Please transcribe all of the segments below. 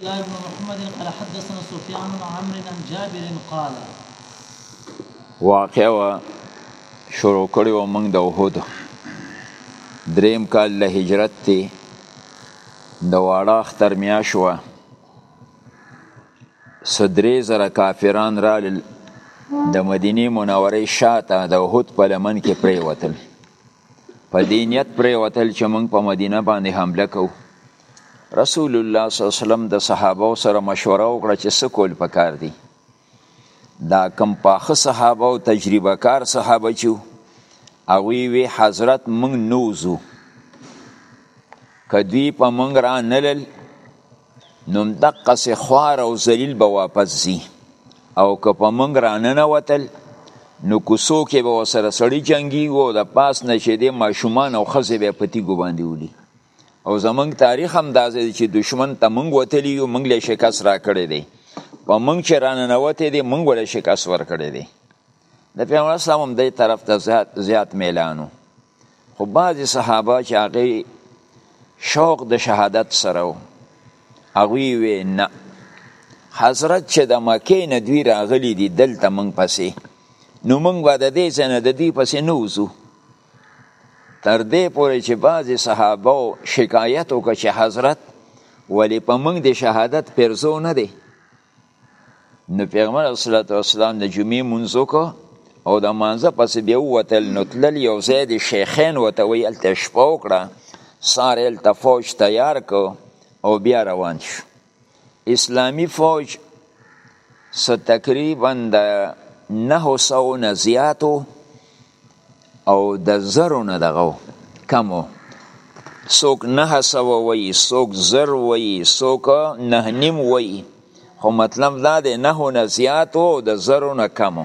الله بن محمد قال حدثنا سفيان بن عمرو عن جابر قال واقع وا شروع کړی و موږ د وحود دریم کال له هجرت تی د واړه اختر میاش و صدرې زره کافران را د مدینه منورې شاته د وحود په لمن کې پریوتل په دې نیت پریوتل چې موږ په مدینه باندې حمله کوو رسول الله صلی الله علیه وسلم د صحابه سره مشوره وکړه چې څه کول پکار دي دا کم پاخه صحابه او تجربه کار صحابه چې او وی وی حضرت موږ نوزو کدی په موږ را نلل نو دقه سه خوار او ذلیل به واپس زی او که په مونږ راننه وتل نو کوسو کې به وسره سړی جنگي او د پاس نشي د ماشومان او خزه به پتی ګو باندې ولي او زمنګ تاریخ هم دازې چې دشمن ته مونږ وتلی یو مونږ له شکست را کړی دی په مونږ چې راننه وته دی مونږ له شکست ور کړی دی د پیغمبر اسلام هم دې طرف ته زیات زیات میلانو خو بعضی صحابه چې هغه شوق د شهادت سره و هغوی وی نه حضرت چې د مکې نه دوی راغلي دي دلته موږ پسې نو موږ به د دې ځای نه د دوی پسې نه وځو تر دې پورې چې بعضې صحابه شکایت وکړه چې حضرت ولې په موږ د شهادت پرزو نه دی نو پیغمبر علیه الصلاة والسلام د جمعې مونځ وکړو او د مانځه پسې بیا ووتل نو تلل یو ځای د شیخین ورته وایي هلته شپه وکړه سهار یې هلته فوج تیار کړو او بیا روان شو اسلامي فوج څه تقریبا د نهو سوو نه زیاتو او د زرو نه دغه کم و څوک نه سوه وایي څوک زر وایي څوک نه نیم وایي خو مطلب دا دی نهو نه زیات و او د زرو نه کم و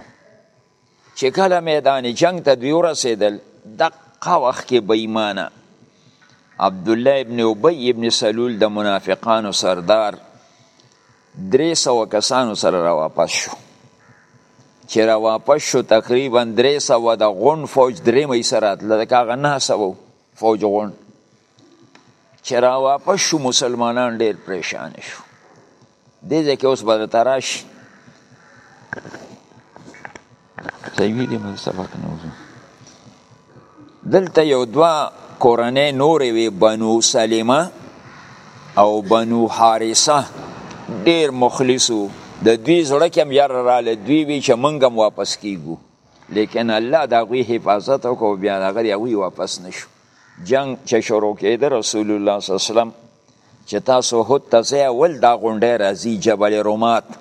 چې کله میدان جنګ ته دوی ورسېدل دقه وخت کې به ایمانه عبدالله ابن ابی ابن سلول د منافقانو سردار درې سوه کسانو سره را واپس شو چې را واپس شو تقریبا درې سوه د غون فوج درې مې سره اتله د کاغه نه سوه فوج غون چې را واپس شو مسلمانان ډېر پریشان شو دې ځکه اوس به تراش صحیح ویلي من سبق نه وځو دلته یو دوا کورنۍ نورې وي بنو سلمه او بنو حارثه ډیر مخلصو د دوی زړه کې هم یار رااله دوی وی چې مونږ هم واپس کیږو لیکن الله دا غوی حفاظت وکړو بیا هغه یوی واپس نشو جنگ چې شروع کېده رسول الله صلی الله علیه وسلم چې تاسو هوت ته ځای ول دا غونډه راځي جبل رومات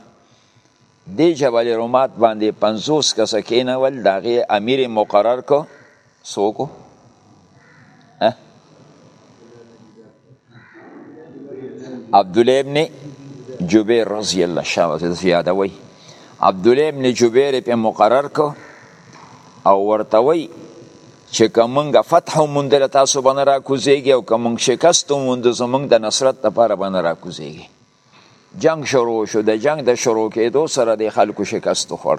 دی جبل رومات باندې 50 کس کېنول دا غي امیر مقرر کو سوکو عبد الله ابن جبیر رضی الله شاوه زیاده وی عبد الله ابن جبیر په مقرر کو او ورته وی چې کومنګ فتح مونږ له تاسو باندې را کوزيږي او کومنګ شکست مونږ زمونږ د نصرت لپاره باندې را کوزيږي جنگ شروع شو د جنگ د شروع کېدو سره د خلکو شکست خوړ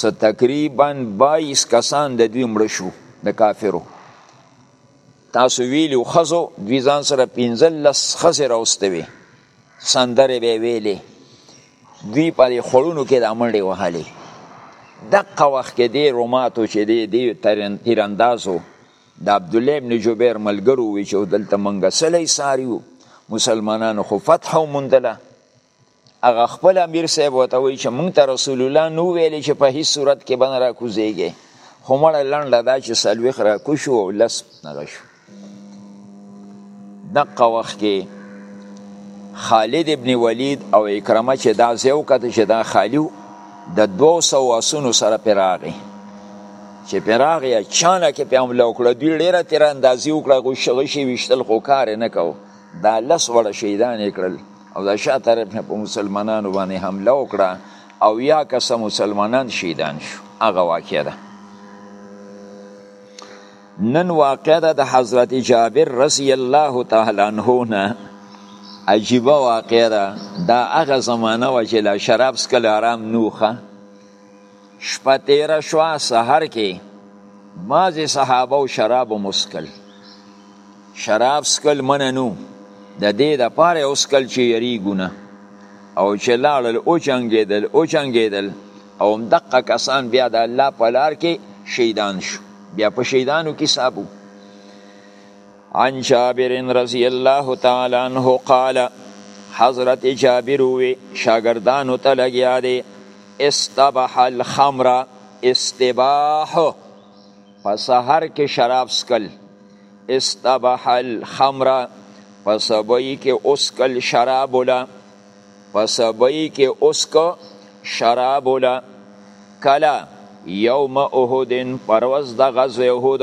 س تقریبا 22 کسان د دوی مړ شو د کافرو تاسو ویلو خزو دوی ځان سره 15 خزه راوستوي سندره به ویلې دوی په خړونو کې د منډې وهلې دقه وخت کې دی روماتو چې دی دی تیراندازو د عبدالله ابن جبیر ملګرو وی چې دلته منګه سلی ساریو مسلمانانو خو فتح او مندله هغه خپل امیر صاحب وته وی چې مونږ ته رسول الله نو ویل چې په هیڅ صورت کې بن را کوزیږي خو مړ لنډه دا چې سلوخ را کوشو او لس نه شو دقه وخت کې خالد ابن ولید او اکرمه چې دا زیو کته چې دا خالیو د 200 اسونو سره پراغي چې پې راغی اچانک پې حمله وکړه دوی ډېره تېره اندازي وکړه غشي ویشتل خو کار یې نه کوو دا لس وړه شهیدان یې کړل او د شا طرف نه په مسلمانانو باندې حمله وکړه او یا کسه مسلمانان شهیدان شو هغه واقع ده نن واقع ده د حضرت جابر رضی الله تعالی عنه نه عجیبه واقع ده دا هغه زمانه و چې لا شراب سکل حرام نوخه شپه تیره شوه سحر کې بعضې صحابه او شرابو مسکل شراب سکل منه نو د دې د پاره اوس کل چې یریږو نه او چې لاړل او چنګېدل او چنګېدل او دقه کسان بیا د الله په لار کې شهیدان شو بیا په شهیدانو کې حسابو عن جابر رضی الله تعالی عنه قال حضرت جابر وی شاگردانو ته لګیا دی استبح الخمر استباح په سحر کې شراب سکل استبح الخمر په سبای کې اوسکل شراب ولا په سبای کې اوسک شراب ولا کلا یوم احدن پروز د غزوه احد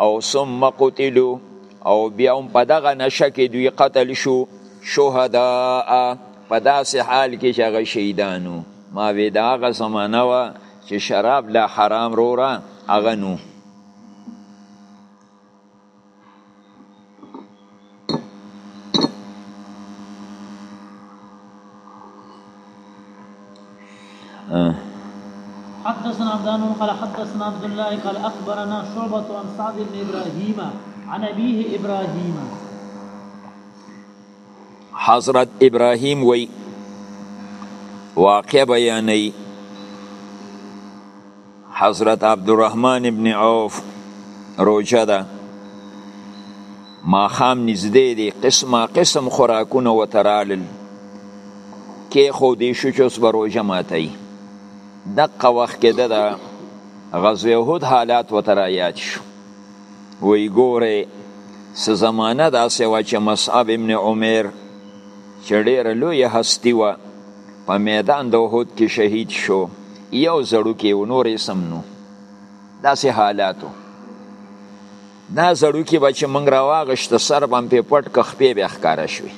او ثم قتلو او بیا هم په دغه نشه کې دوی قتل شو شهداء په داسې حال کې چې هغه شهیدانو ما وې دا هغه زمانه وه چې شراب لا حرام روره هغه نو حدثنا عبدان قال حدثنا عبد الله قال اخبرنا شعبه عن سعد بن ابراهيم عن ابيه ابراهيم حضرت ابراهيم وي واقع بياني حضرت عبدالرحمن ابن عوف روجه ده ماخام نږدې دی قسمه قسم خوراکونه ورته رالل کېښودی شو چې اوس به روژه ماتوي دقه وخت کې ده د غزوې احد حالات ورته رایاد شو وی ګوره څه زمانه داسې وه چې مصعب ابن عمر چې ډېره لویه هستي وه په میدان د احد کې شهید شو یو زړوکی و نور اسم نو داسې حالاتو دا زړوکی به چې موږ راواغشت سر به هم پې پټ که خپې به ښکاره شوې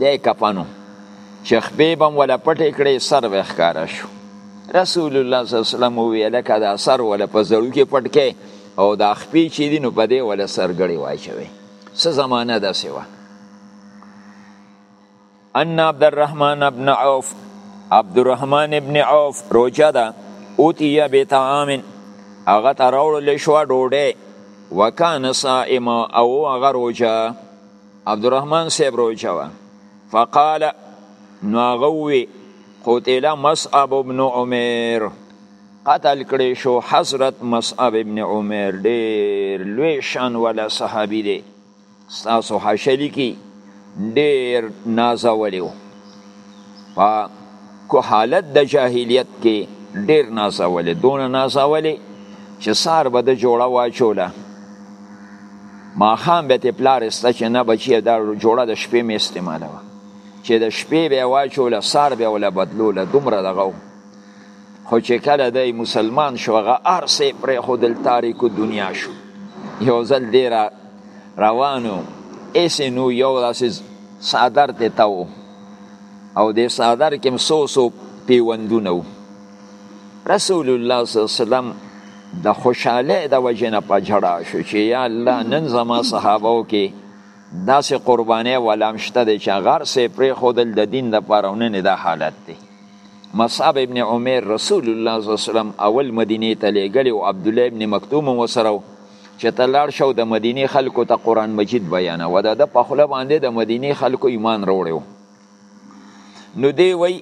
دی کپنو چې خپې به هم وله پټې کړې سر به ښکاره شو رسول الله صلی الله علیه وسلم وویل لکه دا سر وله په زړوکی پټ کې او دا خپې چې دي نو په دې وله سرګړې واچوي څه زمانه داسې وه ان عبدالرحمن ابن عوف عبدالرحمن ابن عوف روجه ده اوتیه بطعام هغه ته راوړل شوه ډوډۍ وکان صائم او هغه روجه عبدالرحمن صاحب روجه وه فقال نو هغه ووی قتل مصعب ابن عمر قتل کړی شو حضرت مصعب ابن عمر ډیر لوی شان ولا صحابي دی ستاسو حاشیه لیکي ډېر نازولی و په کو حالت د جاهلیت کې ډېر نازولی دونه نازولی چې سار به د جوړه واچوله ماښام به تې پلار سته چې نه بچیه دا جوړه د شپې مې استعمالوه چې د شپې به یې واچوله سار به یې وله بدلوله دومره دغه خو چې کله دی مسلمان شو هغه هر څه یې پرېښودل تاریکو دنیا شو یو ځل دی را روان و هسې نو یو داسې څادر دی ته و او د څادر کې هم څو څو پیوندونه و رسول الله صلی الله علیه وسلم د خوشحاله د وجې نه په جړا شو چې یا الله نن زما صحابو کې داسې قربانې ولام شته دی چې غر سې پرېښودل د دین دپاره او نن دا حالت دی مصعب ابن عمر رسول الله صلی الله علیه وسلم اول مدینه ته لېږلی او عبد الله ابن مکتوم هم ورسره و چې ته لاړ شو د مدینې خلکو ته قرآن مجید بیانوه د ده په خوله باندې د مدینې خلکو ایمان راوړی و نو دی وایي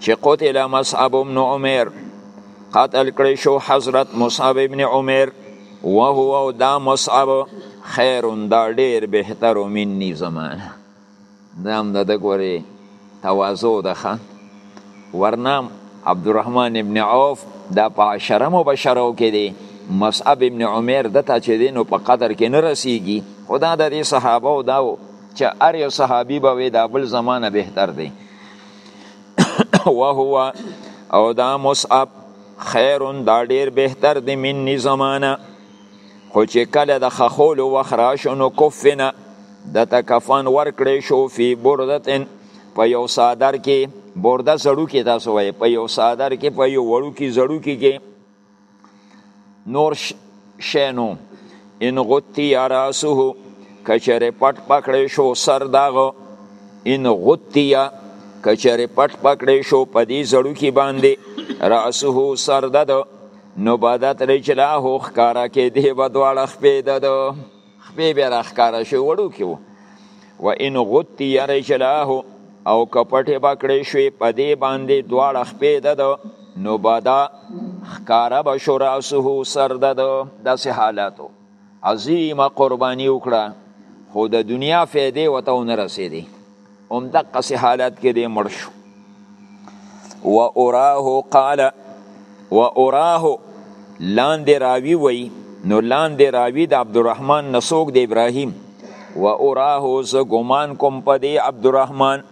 چې قتل مصعب ابن عمر قتل کړی شو حضرت مصعب ابن عمر وهو دا مصعب خیر دا ډیر بهتر منی زمانه نام نه د ګوري توازو ده ښه ورنام عبدالرحمن ابن عوف دا په عشره مبشرو کې دی مصعب ابن عمر د تا چې دی نو په قدر کې نه رسیږي خدا د دې صحابه او داو چې هر یو صحابي به وي دا بل زمانه بهتر دی وهو او دا مصعب خیر دا ډیر بهتر دی منی زمانه خو چې کله د خخولو وخت راشو نو کفنه د تکفن ورکړې شو فی بردتن په یو صادر کې برده زړو کې تاسو وای په یو صادر کې په یو وړو کې زړو کې کې نور شینو ان غتی راسه کچره پټ پکړې شو سر داغو ان غتی کچره پټ پکړې شو په دې زړو کې باندې راسه سر داغو نو بدت رجلاه ښکاره کېدې به دواړه خپې د ده خپې بیا راښکاره شوې وړو کې وو و ان غطي رجلاه او که پټې به کړې شوې په دې باندې دواړه خپې د ده نو بدا ښکاره به شو راسه سر د ده داسې حالاتو عظیمه قرباني وکړه خو د دنیا فیدې وته ونه رسېدې هم دقسې حالت کې دی مړ شو و اوراه قال و اوراه لاندې راوي وی نو لاندې راوي د عبدالرحمن نسوک د ابراهیم و اوراه زه ګمان کوم په دی عبدالرحمن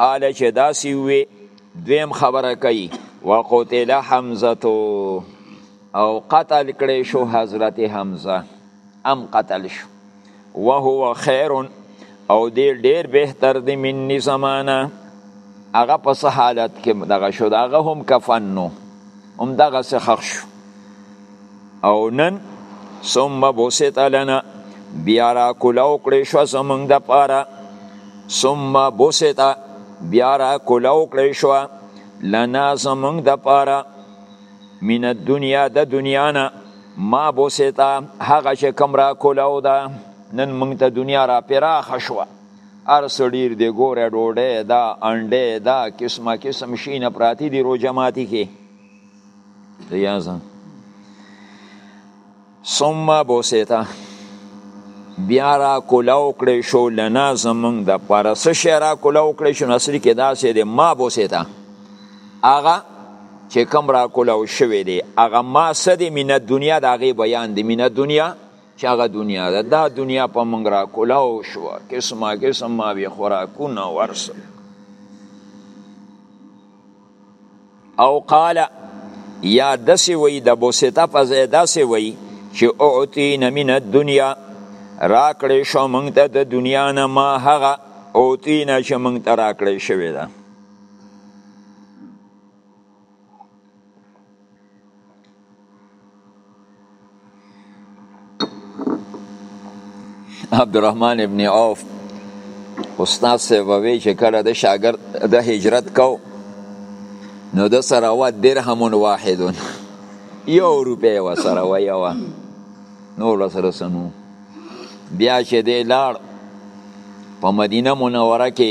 قال چې داسې وی دویم خبره کوي وقتل حمزه او قتل کړی شو حضرت حمزه ام قتل شو وهو خیر او دی ډیر بهتر دی منی زمانه هغه په څه حالت کې دغه شو دغه هم کفن نو هم دغه څه خښ شو او نن ثم بوسط لنا بیا را کولاو کړی شو زمونږ د پاره ثم بوسط بیا را کولاو کړی شو لنا زمونږ د پاره من الدنیا د دنیا نه ما بوسیتا هغه چې کم را کولاو ده نن مونږ ته دنیا را پراخه شوه هر څه ډیر دی ګوره ډوډۍ ده انډۍ ده قسمه قسم شینه پراتی دي روژه ماتي کې ریاضه ثم بوسیتا بیا را کولاو کړی شو لنا زمونږ د پاره څه شی را کولاو کړی شو نصري کې داسې دی ما بوسیتا هغه چې کم را کولاو شوی دی هغه ما څه دی مینه دنیا د هغې بیان دی مینه دنیا چې هغه دنیا ده دا دنیا په موږ را کولاو شو قسمه قسم ما وی خوراکونه ورسه او قال یا دسی وی د بوسیتا په ځای دسی وی چې اعطینا من الدنیا راکړې شو مونږ ته د دنیا نه ما هغه اعطینا چې مونږ ته راکړې شوې ده عبدالرحمن ابن عوف استاد سیبوی چې کله د شاګرد د هجرت کو نو د سره و درهم واحد یو روپې و سره و یو نور سره سنو بیا چې دی لاړ په مدینه منوره کې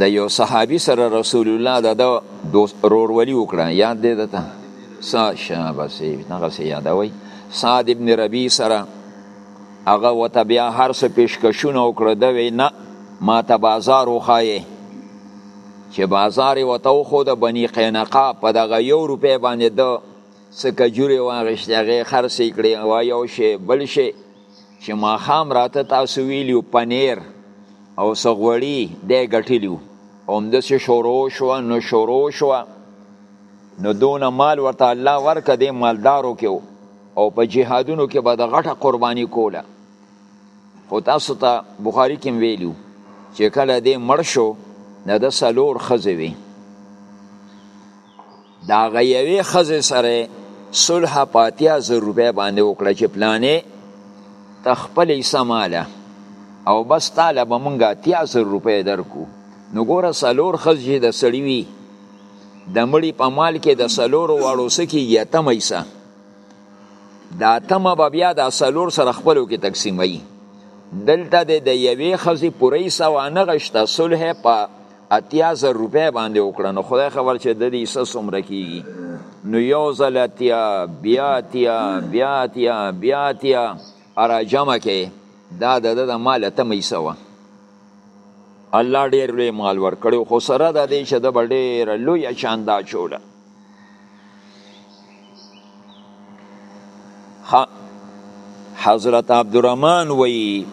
د یو صحابي سره رسول الله د ده دوست رورولي وکړه یاد دی ده ته سا شابسې دغسې یادوئ سعد ابن ربی سره هغه ورته بیا هر څه پیشکشونه وکړه ده وی نه ما ته بازار وښایې چې بازار یې ورته وښوده بني قینقا په دغه یو روپۍ باندې ده څه کجورې واغېشتې هغه یې خرڅې کړې او یو شی بل شی چې ماښام راته تاسو ویلي وو پنیر او څه غوړي دی ګټلي وو همداسې شروع شوه نو شروع شوه نو دونه مال ورته الله ورکه دی مالدارو کې او په جهادونو کې به د غټه قرباني کوله خو تاسو ته بخاري کې ویلو چې کله دې مړ شو نه د سلور خزه وي د هغه یوې ښځې سره صلح په اتیا زر روپۍ باندې وکړه چې پلانې ته خپل حصه ماله او بس تاله به مونږ اتیا زر روپۍ درکو نو ګوره څلور ښځې چې د سړي وي د مړي په مال کې د څلورو واړو څه کېږي اتمه حصه دا اتمه به بیا د څلور سره خپلو کې تقسیموي دلته د یوې ښځې پوره حصه وانه غشته صلح په اتیا زر روپۍ باندې وکړه نو خدای خبر چې د دې څه څومره کیږي نو یو ځل اتیا بیا اتیا بیا اتیا بیا اتیا را جمع کې دا د د مال ته میسه وه الله ډیر لوی مال ورکړي خو سره د دې چې د ډیر لوی چاندا چوله حضرت عبدالرحمن وی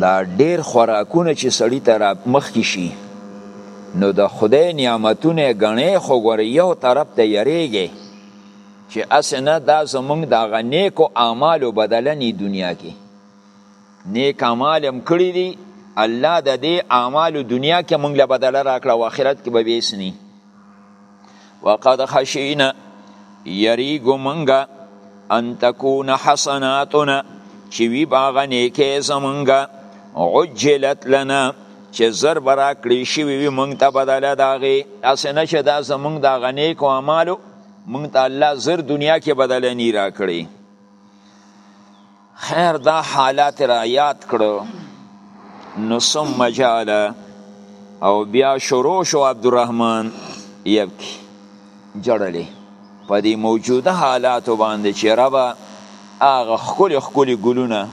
دا ډیر خوراکونه چې سړی ته را مخکې شي نو د خدای نعمتونه غنې خو ګور یو طرف ته یریږي چې اسنه دا زمونږ د غنې کو اعمالو بدلنې دنیا کې نیک اعمال هم کړی دی الله د دې اعمالو دنیا کې مونږ له بدله راکړه او آخرت کې به بیس نی وقد خشینا یریګو مونږه ان تکون حسناتنا چې وی باغ نیکه زمونږه عجلت لنا چې زر برا کړی شي وی مونږ ته بدله داغه اسنه چې دا زمونږ دا غنی کو اعمالو مونږ ته الله زر دنیا کې بدله نی را کړی خیر دا حالات را یاد کړو نو ثم جعل او بیا شروع شو عبدالرحمن یبکی جړلې په دې موجوده حالاتو باندې چې ربا هغه خکلی خکلی ګلونه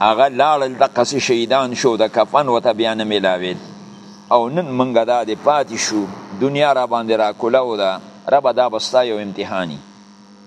هغه لاړل د قصې شهیدان شو د کفن وته بیا نه ملاوید او نن منګه دا د پاتې شو دنیا را باندې را کولاو ده ربا دا بستا یو امتحانی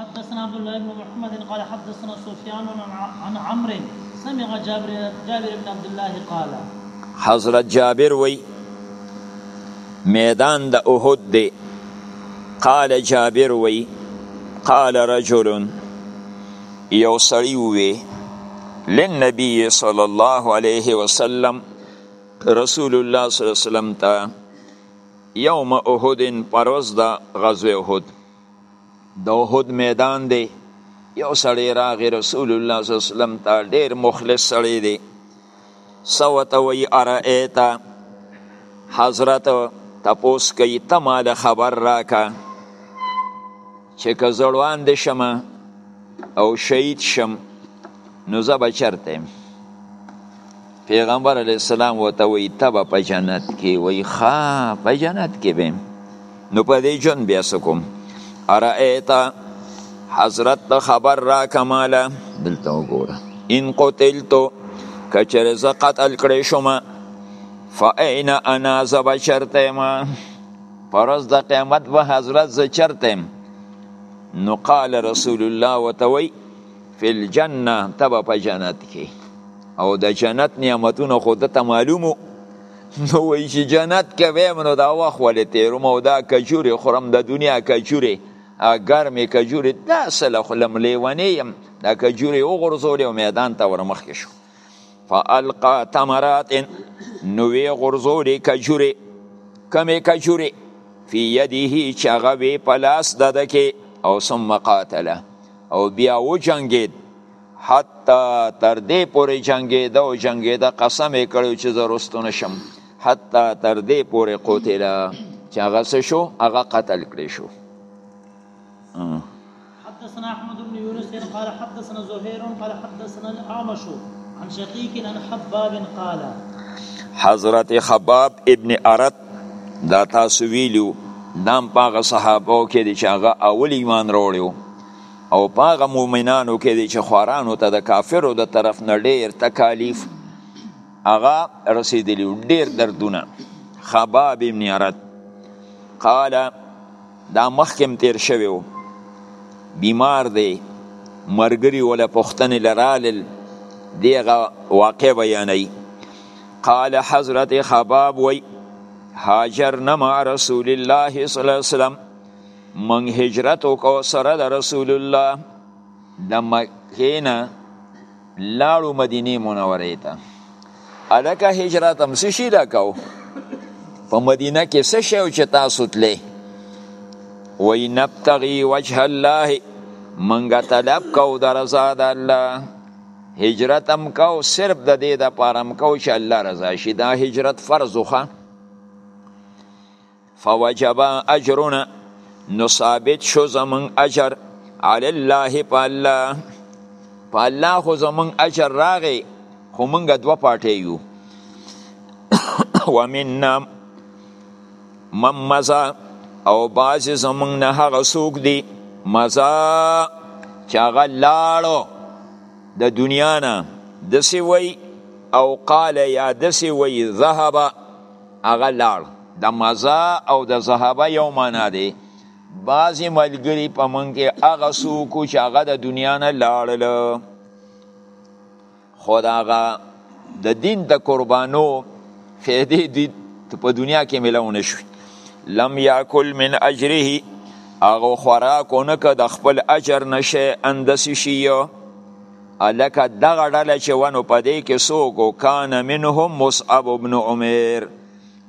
حدثنا عبد الله بن محمد قال حدثنا سفيان عن عمرو سمع جابر جابر بن عبد الله قال حضرت جابر وی میدان د احد دی قال جابر وی قال رجل یو سړی وی لنبی صلی الله علیه وسلم رسول الله صلی الله علیه وسلم ته یوم احد پروز د غزوه احد د احد میدان دی یو سړی راغی رسول الله صلی الله علیه وسلم ته ډیر مخلص سړی دی سوته وی ارایتا حضرت تپوس کوي ته ما د خبر راکا چې که زړوان دې شم او شهید شم نو زه به چرته پیغمبر علیه السلام ورته وایي ته به په جنت کې وایي ښه په جنت کې به نو په دې ژوند بیا څه کوم ارأیت حضرت ته خبر راکه ماله دلته وګوره ان قتلتو که چېرې زه قتل کړی شوم فاین انا زه به چېرته یم په ورځ د قیامت به حضرت زه چېرته یم نو قال رسول الله ورته وایي فی الجنه ته به په جنت کې او د جنت نعمتونه خو ده ته معلومو نو وایي چې جنت کې ویم نو دا وخت ولې تېروم او دا کجورې خورم د دنیا کجورې ګرمې کجورې دا څه له خولم لیونی یم دا کجورې وغورځولې او میدان ته ورمخکې شو فالقا تمرات نو وی غرزول کجوره کمی کجوره فی یده چې هغه وی په لاس د ده کې او ثم قاتله او بیا و جنګید حتی تر دې پورې جنګیده او جنګیده قسم یې کړو چې زه رستو نشم حتی تر دې پورې قتله چې هغه څه شو هغه قتل کړی شو حدثنا احمد بن يونس قال حدثنا زهير قال حدثنا الاعمش عن شقيق عن حباب قال حضرت خباب ابن ارت دا تاسو ویلو نام پاغه صحابه کې دي چې هغه اول ایمان وروړو او پاغه مؤمنانو کې دي چې خورانو ته د کافرو د طرف نه ډیر تکالیف هغه رسیدلی ډیر دردونه خباب ابن عرد قال دا مخکم تیر شوی و بیمار دی مرګری ولا پختن لرالل دیغه واقع بیانای قال حضرت خباب وی هاجرنا مع رسول الله صلی الله علیه وسلم من هجرت کو سره رسول الله د مکه نه لاړو مدینه منوره ته الکه هجرت هم څه شي لکاو په مدینه کې څه شی چې تاسو تلې وای نبتغي وجه الله منګه طلب کو د رضا د الله هجرت هم کو صرف د دې د پاره هم کو چې الله رضا شي دا هجرت فرض خو فوجب اجرنا نو ثابت شو زمون اجر علی الله په الله په الله خو زمون اجر راغی خو مونږ دوه پاټې یو ومننا من مزا او باز زمون نه هغه سوق دی مزا چې هغه لاړو د دنیا نه دسی وی او قال یا دسی وی ذهب هغه لاړ د مزا او د ذهبه یو معنا دی بعضی ملګری په مونږ کې هغه څوک چې هغه د دنیا نه لاړل خو د هغه د دین د قربانو فیدې دي په دنیا کې ملو نه شوي لم یاکل من اجره هغه خوراک ونکه د خپل اجر نشه اندسی شي الکه دغه ډله چې ونو په دې کې څوک و کان منهم مصعب ابن عمر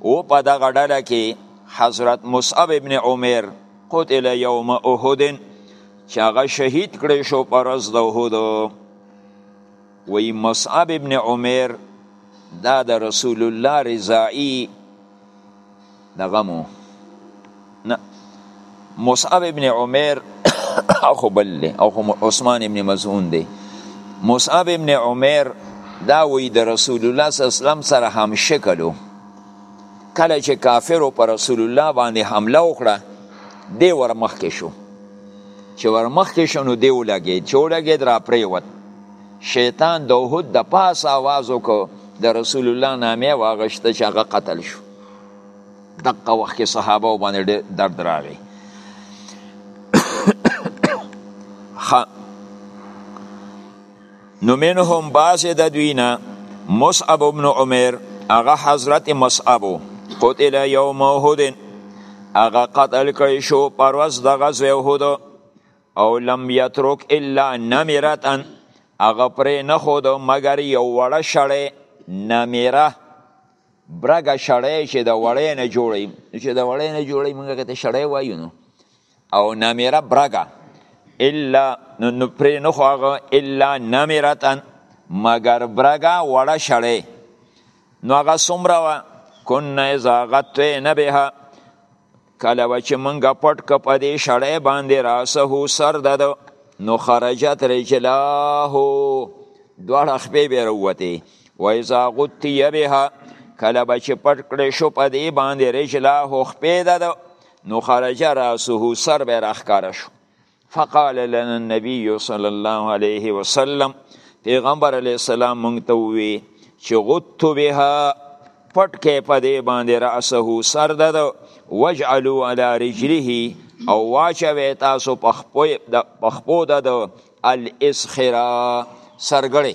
او په دغه ډله کې حضرت مصعب ابن عمر قتل یوم احد چې هغه شهید کړی شو په ورځ د احد وی مصعب ابن عمر دا د رسول الله رضائی دغه مو نه مصعب ابن عمر اخو بل دی او عثمان ابن مزعون دی مصعب ابن عمر دا وی د رسول الله صلی الله علیه وسلم سره هم شکلو کله چې کافرو پر رسول الله باندې حمله وکړه دی ورمخ کې شو چې ورمخ کې شو نو دی ولګید چې ولګید را پریوت شیطان د احد د پاس آواز وکړ د رسول الله نامه واغشته چې هغه قتل شو دغه وخت کې صحابه باندې درد راغی نو منهم بعضې د دوی نه مصعب بن عمر هغه حضرت مصعب قتل یوم احد هغه قتل کړی شو پر ورځ د غزوې احد او لم یترک الا نمرتن هغه پرې نه خود مګر یو وړه شړې نمیره برګه شړې چې د وړې نه جوړې چې د وړې نه جوړې موږ ته شړې وایو نو او نمیره برګه الا نو پرې نه خو هغه الا نمیرتن مګر برګه وړه شړې نو هغه څومره وه کنه اذا غطینا بها کله به چې مونږ پټ که په دې شړی باندې راسه سر د نو خرجت رجلاه دواړه خپې به روتې و اذا غطی بها کله به چې پټ کړې شو په دې باندې رجلاه خپې د نو خرج راسه سر به راخکاره شو فقال لنا النبي صلى الله عليه وسلم پیغمبر علی السلام مونږ ته وی چې غت بها پټ کې په دې باندې راسه سر د وجعلوا على رجله او واچوي تاسو په خپو د پخپو د الاسخرا سرګړې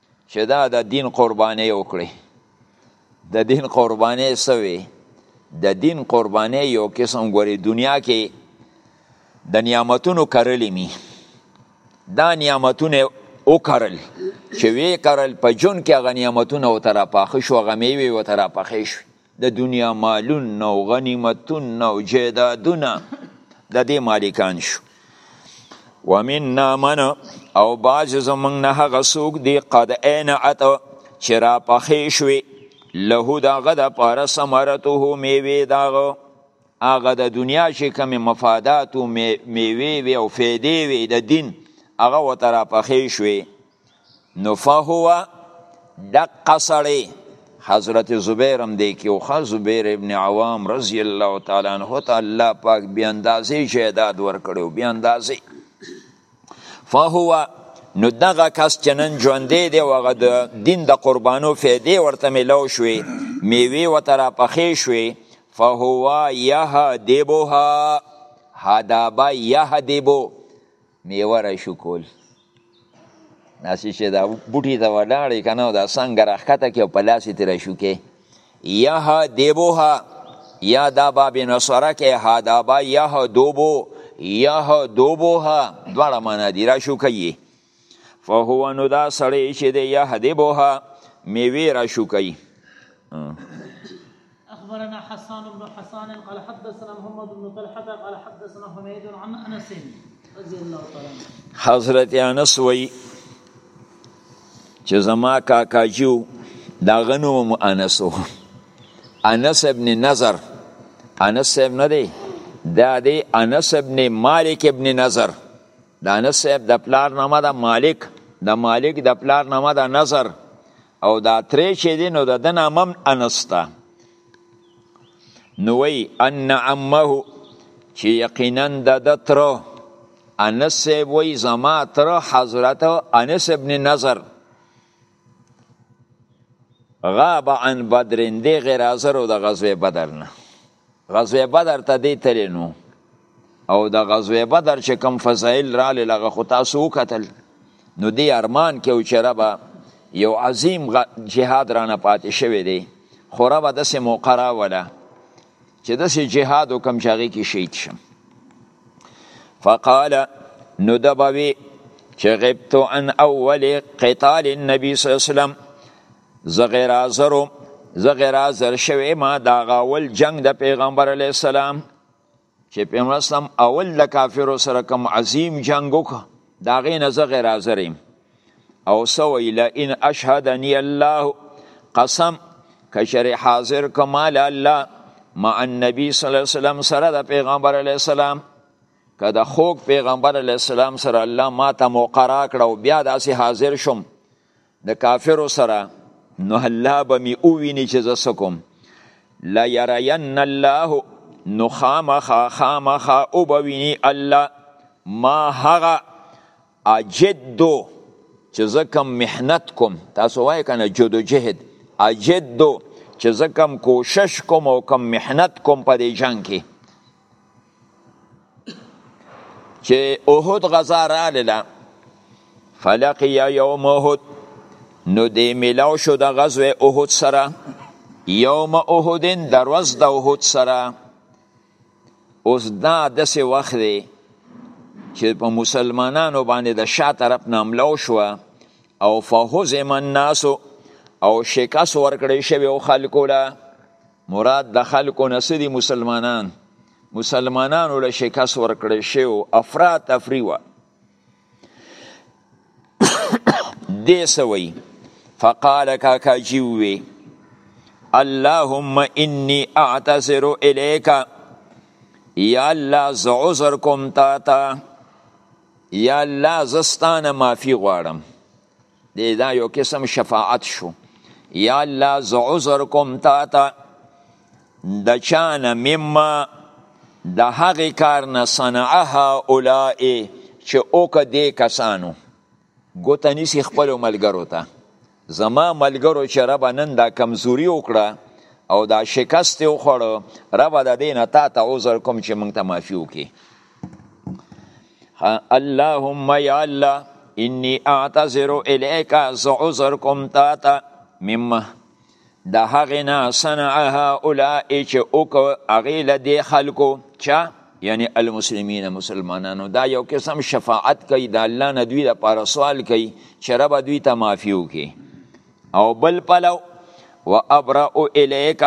چې دا د دین قربانې وکړي د دین قربانې سوي د دین قربانې یو قسم ګوري دنیا کې د نعمتونو کرلې می دا نعمتونه او کرل چې وی کرل په جون کې غنیمتونه او تر پاخه شو غمیوي او تر پاخه شو د دنیا مالونه او غنیمتونه او جیدادونه د دې مالکان شو ومنا من او باز زمنګ نه هغه سوق دی قد عین ات چې را پخې شوې له دغه د پاره ثمرته میوه دغه هغه د دنیا چې کوم مفادات او میوه وي او فیدې وي د دین هغه وتر پخې شوې نو فهو دقه سړی حضرت زبیر هم دی کې او زبیر ابن عوام رضی الله تعالی عنہ ته الله پاک بی اندازې جیداد ورکړو بی اندازې فهو نو دغه کس چې نن ژوندې دی وغه د دین د قربانو فیدې ورته ملو شوې میوه وته را پخې شوې فهو یهدبها هدابا یهدبو میوه را شو کول ناسی چې دا بوټی ته ولاړې که نه دا څنګه راښکته کې او په لاس یې ترې را شو کې یها دیبوها یا دا باب نصره کې ها دا با یها دوبو یها دوبوها دواړه معنا دي را شو کوي فهو نو دا سړی چې دی یهدبوها میوې را شو کوي اخبرنا حسان بن حسان قال حدثنا محمد بن طلحه قال حدثنا حميد عن انس رضي الله تعالى عنه حضرت انس وی چې زما کاکا جیو دا غنو مو انس وو انس ابن نظر انس ابن نه دی دا دی انس ابن مالک ابن نظر دا انس ابن د پلار نامه دا مالک د مالک د پلار نامه دا نظر او دا ترې چې دی نو د ده نامه هم انس ده نو وایي ان عمه چې یقینا د ده تره انس صاحب وایي زما تره حضرت انس ابن نظر غاب عن بدرین دی غیر حاضر د غزوه بدر نه غزوه بدر ته دی تللی نو او د غزوه بدر چې کوم فضایل رالی لغه خو تاسو وکتل نو دی ارمان کې او چې ربه یو عظیم جهاد رانه پاتې شوی دی خو ربه داسې موقع راوله چې داسې جهاد وکم چې هغې کې شهید شم فقال نو د به وي چې غبت عن اول قتال النبي صلی الله علیه وسلم زه غیر حاضر زه غیر حاضر شوی ما دا غاول جنگ د پیغمبر علی السلام چې پیغمبرسم اول د کافرو سره کوم عظیم جنگ وکړ دا غي نه زه غیر حاضر او سو الا ان اشهدنی الله قسم کشر حاضر کمال الله مع النبي صلی الله علیه وسلم سره د پیغمبر علی السلام که د خوک پیغمبر علی السلام سره الله ما ته موقرا کړو بیا داسې حاضر شوم د کافرو سره نو الله به می اوویني چې زه سکم لا يرين الله نو خامخا خامخا او بویني الله ما هغه اجدو چې زه کم محنت کوم تاسو وای کنه جدو جهد اجدو چې زه کم کوشش کوم او کم محنت کوم په دې جنگ کې چې احد غزا رااله فلقي يوم احد نو دې ملاو شو د غزوه احد سره یوم احدن در ورځ د احد سره اوس دا داسې وخت دی چې په مسلمانانو باندې د شا طرف نه حمله وشوه او فهزم الناس او شکست ورکړی شوی خلکو له مراد د خلکو نه سدي مسلمانان مسلمانانو له شکست ورکړی شی او افراد تفری و دې سوي فقال کاکا جی وی اللهم انی اعتذر الیک یا الله ز عذر کوم تا تا یا الله زستانه معافی غواړم دی دا یو قسم شفاعت شو یا الله ز عذر کوم تا ته د چانه مما د هغې کار نه صنعها اولائې چې اوکه دې کسانو ګوته نیسي خپلو ملګرو ته زما ملګرو چې ربه نن دا کمزوري وکړه او دا شکست یې وخوړو ربه د دې نه تا ته عذر کوم چې موږ ته معافي وکړي اللهم یا الله انی اعتذر الیک ز عذر کوم تا ته مما د هغې نه صنع هؤلاء چې وکړ هغې له دې خلکو چا یعنی المسلمین مسلمانانو دا یو قسم شفاعت کوي د الله نه دوی لپاره سوال کوي چې ربه دوی ته معافي وکړي او بل پلو و ابرأ الیک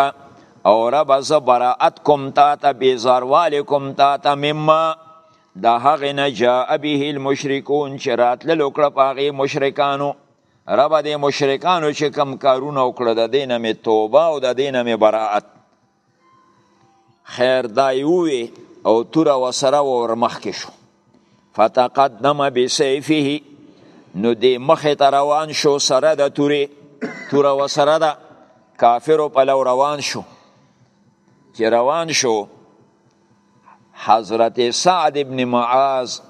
او رب ز براءت کوم تا ته بیزاروال کوم تا ته مما د هغه نه جاء به المشرکون چې راتلل وکړه په هغه مشرکانو رب د مشرکانو چې کم کارونه وکړه د دینه می توبه او د دینه می براءت خیر دای ووی او تور وسره ور مخکې شو فتقدم بسیفه نو دی مخه ته روان شو سره د تورې تور وسره ده کافرو په لور روان شو چې روان شو حضرت سعد ابن معاذ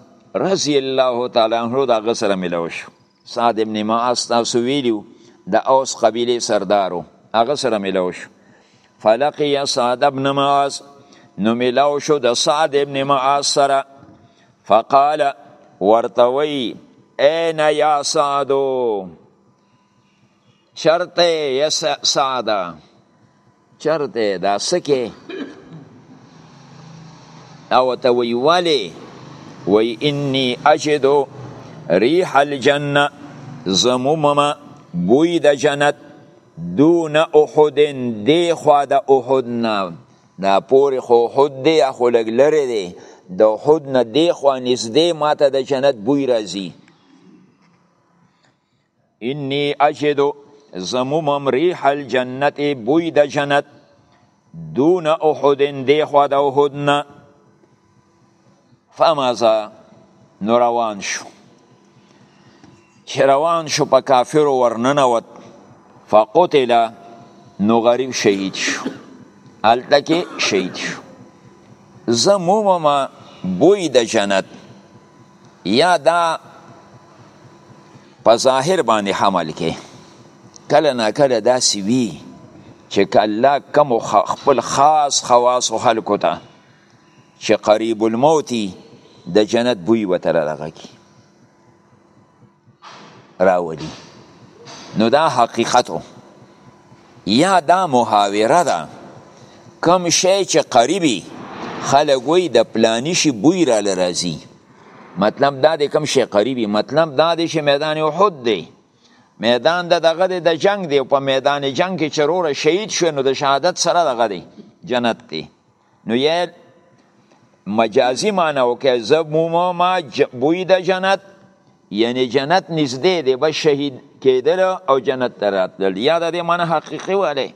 رضی الله تعالی عنہ دا غسر ملو شو سعد ابن معاذ تاسو ویلو د اوس قبیله سردارو هغه سره ملاو شو فلقي سعد ابن معاذ نو ملاو شو د سعد ابن معاذ سره فقال ورتوي اين يا سعد شرط يا سعد چرته دا سکه او ته وی والی وی انی اجدو ریح الجنه زمومما بوی د جنت دون احدن دی خوا د احد نه دا پوری خو احد دی اخو لګ لره دی د احد نه دی خوا نږدې ماته د جنت بوی راځي انی اجد زمومم ریح الجنت بوی د جنت دون احد دی خوا د احد نه فمازا نو روان شو چې روان شو په کافرو ورننوت فقتل نو غریب شهید شو هلته کې شهید شو زمومم بوی د جنت یا دا په ظاهر باندې حمل کې کله نا کله داسې وي چې کله کم خپل خاص خواص خلکو ته چې قریب الموتی د جنت بوی وتره دغه کی راولي نو دا حقیقت یا دا محاوره ده کم شی چې قریبي خلک وایي د پلانی شي بوی را لرازي مطلب دا دی کم شی قریبي مطلب دا دی چې میدان احد دی میدان د دغه د جنگ دی په میدان جنگ کې چې روره شهید شو نو د شهادت سره دغه دی جنت دی نو یا مجازی معنی وکړه زه مومم بوی د جنت یعنی جنت نږدې دی به شهید کېدل او جنت ته راتلل یا د دې معنی حقیقي والی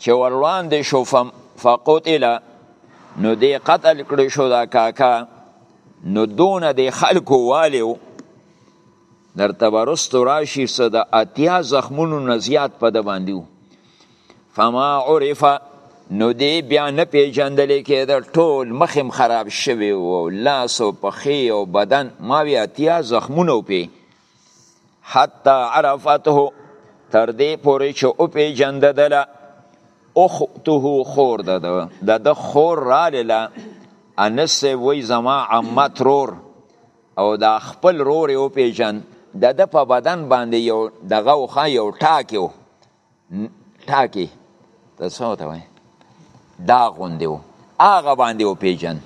چې ور وړاندې شو فقتل نو دې قتل کړی شو دا کاکا نو دونه د خلکو والی و درته به رستو راشي څه د اتیا زخمونو نه زیات په ده باندې و فما عرف نو دی بیا نه پیژندل کېده ټول مخم خراب شوی او لاس او پخې او بدن ما وی اتیا زخمونه پی حتی عرفته تر دې پورې چې او پیژندله اخته خور د د د خور رااله انس وی زما عمت رور او دا خپل رور او پیژن د د په بدن باندې یو دغه خو یو ټاکیو ټاکي ته څه وته وای دا غوندې و هغه باندې وپېژن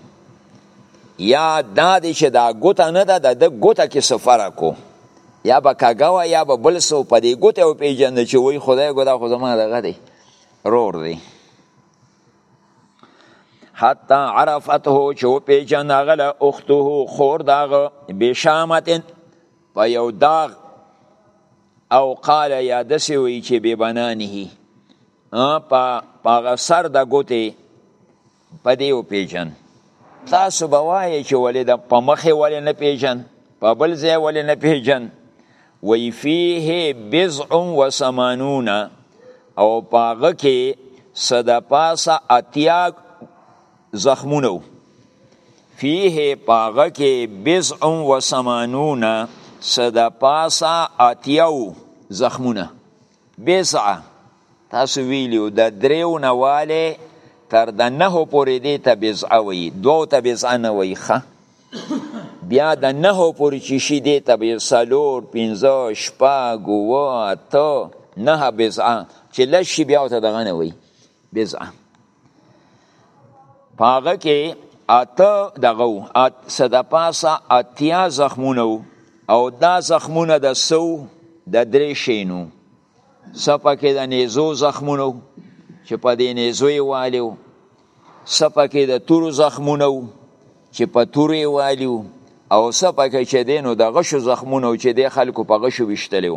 یا دا دی چې دا ګوته نه ده د ده ګوته کې څه فرق و یا به کږه وه یا به بل څه په دې ګوته وپېژنده چې وایي خدای ګو دا خو زما دغه دی رور دی حتی عرفته چې وپېژند هغه له اخته خور د هغه بشامتن په یو داغ او قال یا دسی وی چې به بنانه په پاغه سر د ګوتې په دې او پیجن تاسو به وایې چې ولې د په مخې ولې نه پیجن په بل ځای ولې نه پیجن وی فيه بضع و ثمانون او پاغه کې صد پاسه اتیا زخمونه وو. فيه په هغه کې بضع و ثمانون څه د پاسه اتیا وو زخمونه. بضع تاسو ویلي د دریو نه والی تر د نهو پورې دې ته بضعه وایي دوو ته بضعه نه وایي ښه بیا د نهو پورې چې شي دې ته به څلور پنځه شپږ اووه اته نهه بضعه چې لږ شي بیا ورته دغه نه وایي بضعه پاغه کې اته دغه ات صد پاسه اتیا زخمونه او دا زخمونه د سو د درې شینو صفه کې د نیزو زخمونه چې په دې نیزو یې والیو صفه کې د تورو زخمونه چې په تورو یې والیو او صفه کې چې دینو د غشو زخمونه چې د خلکو په غشو وشتلیو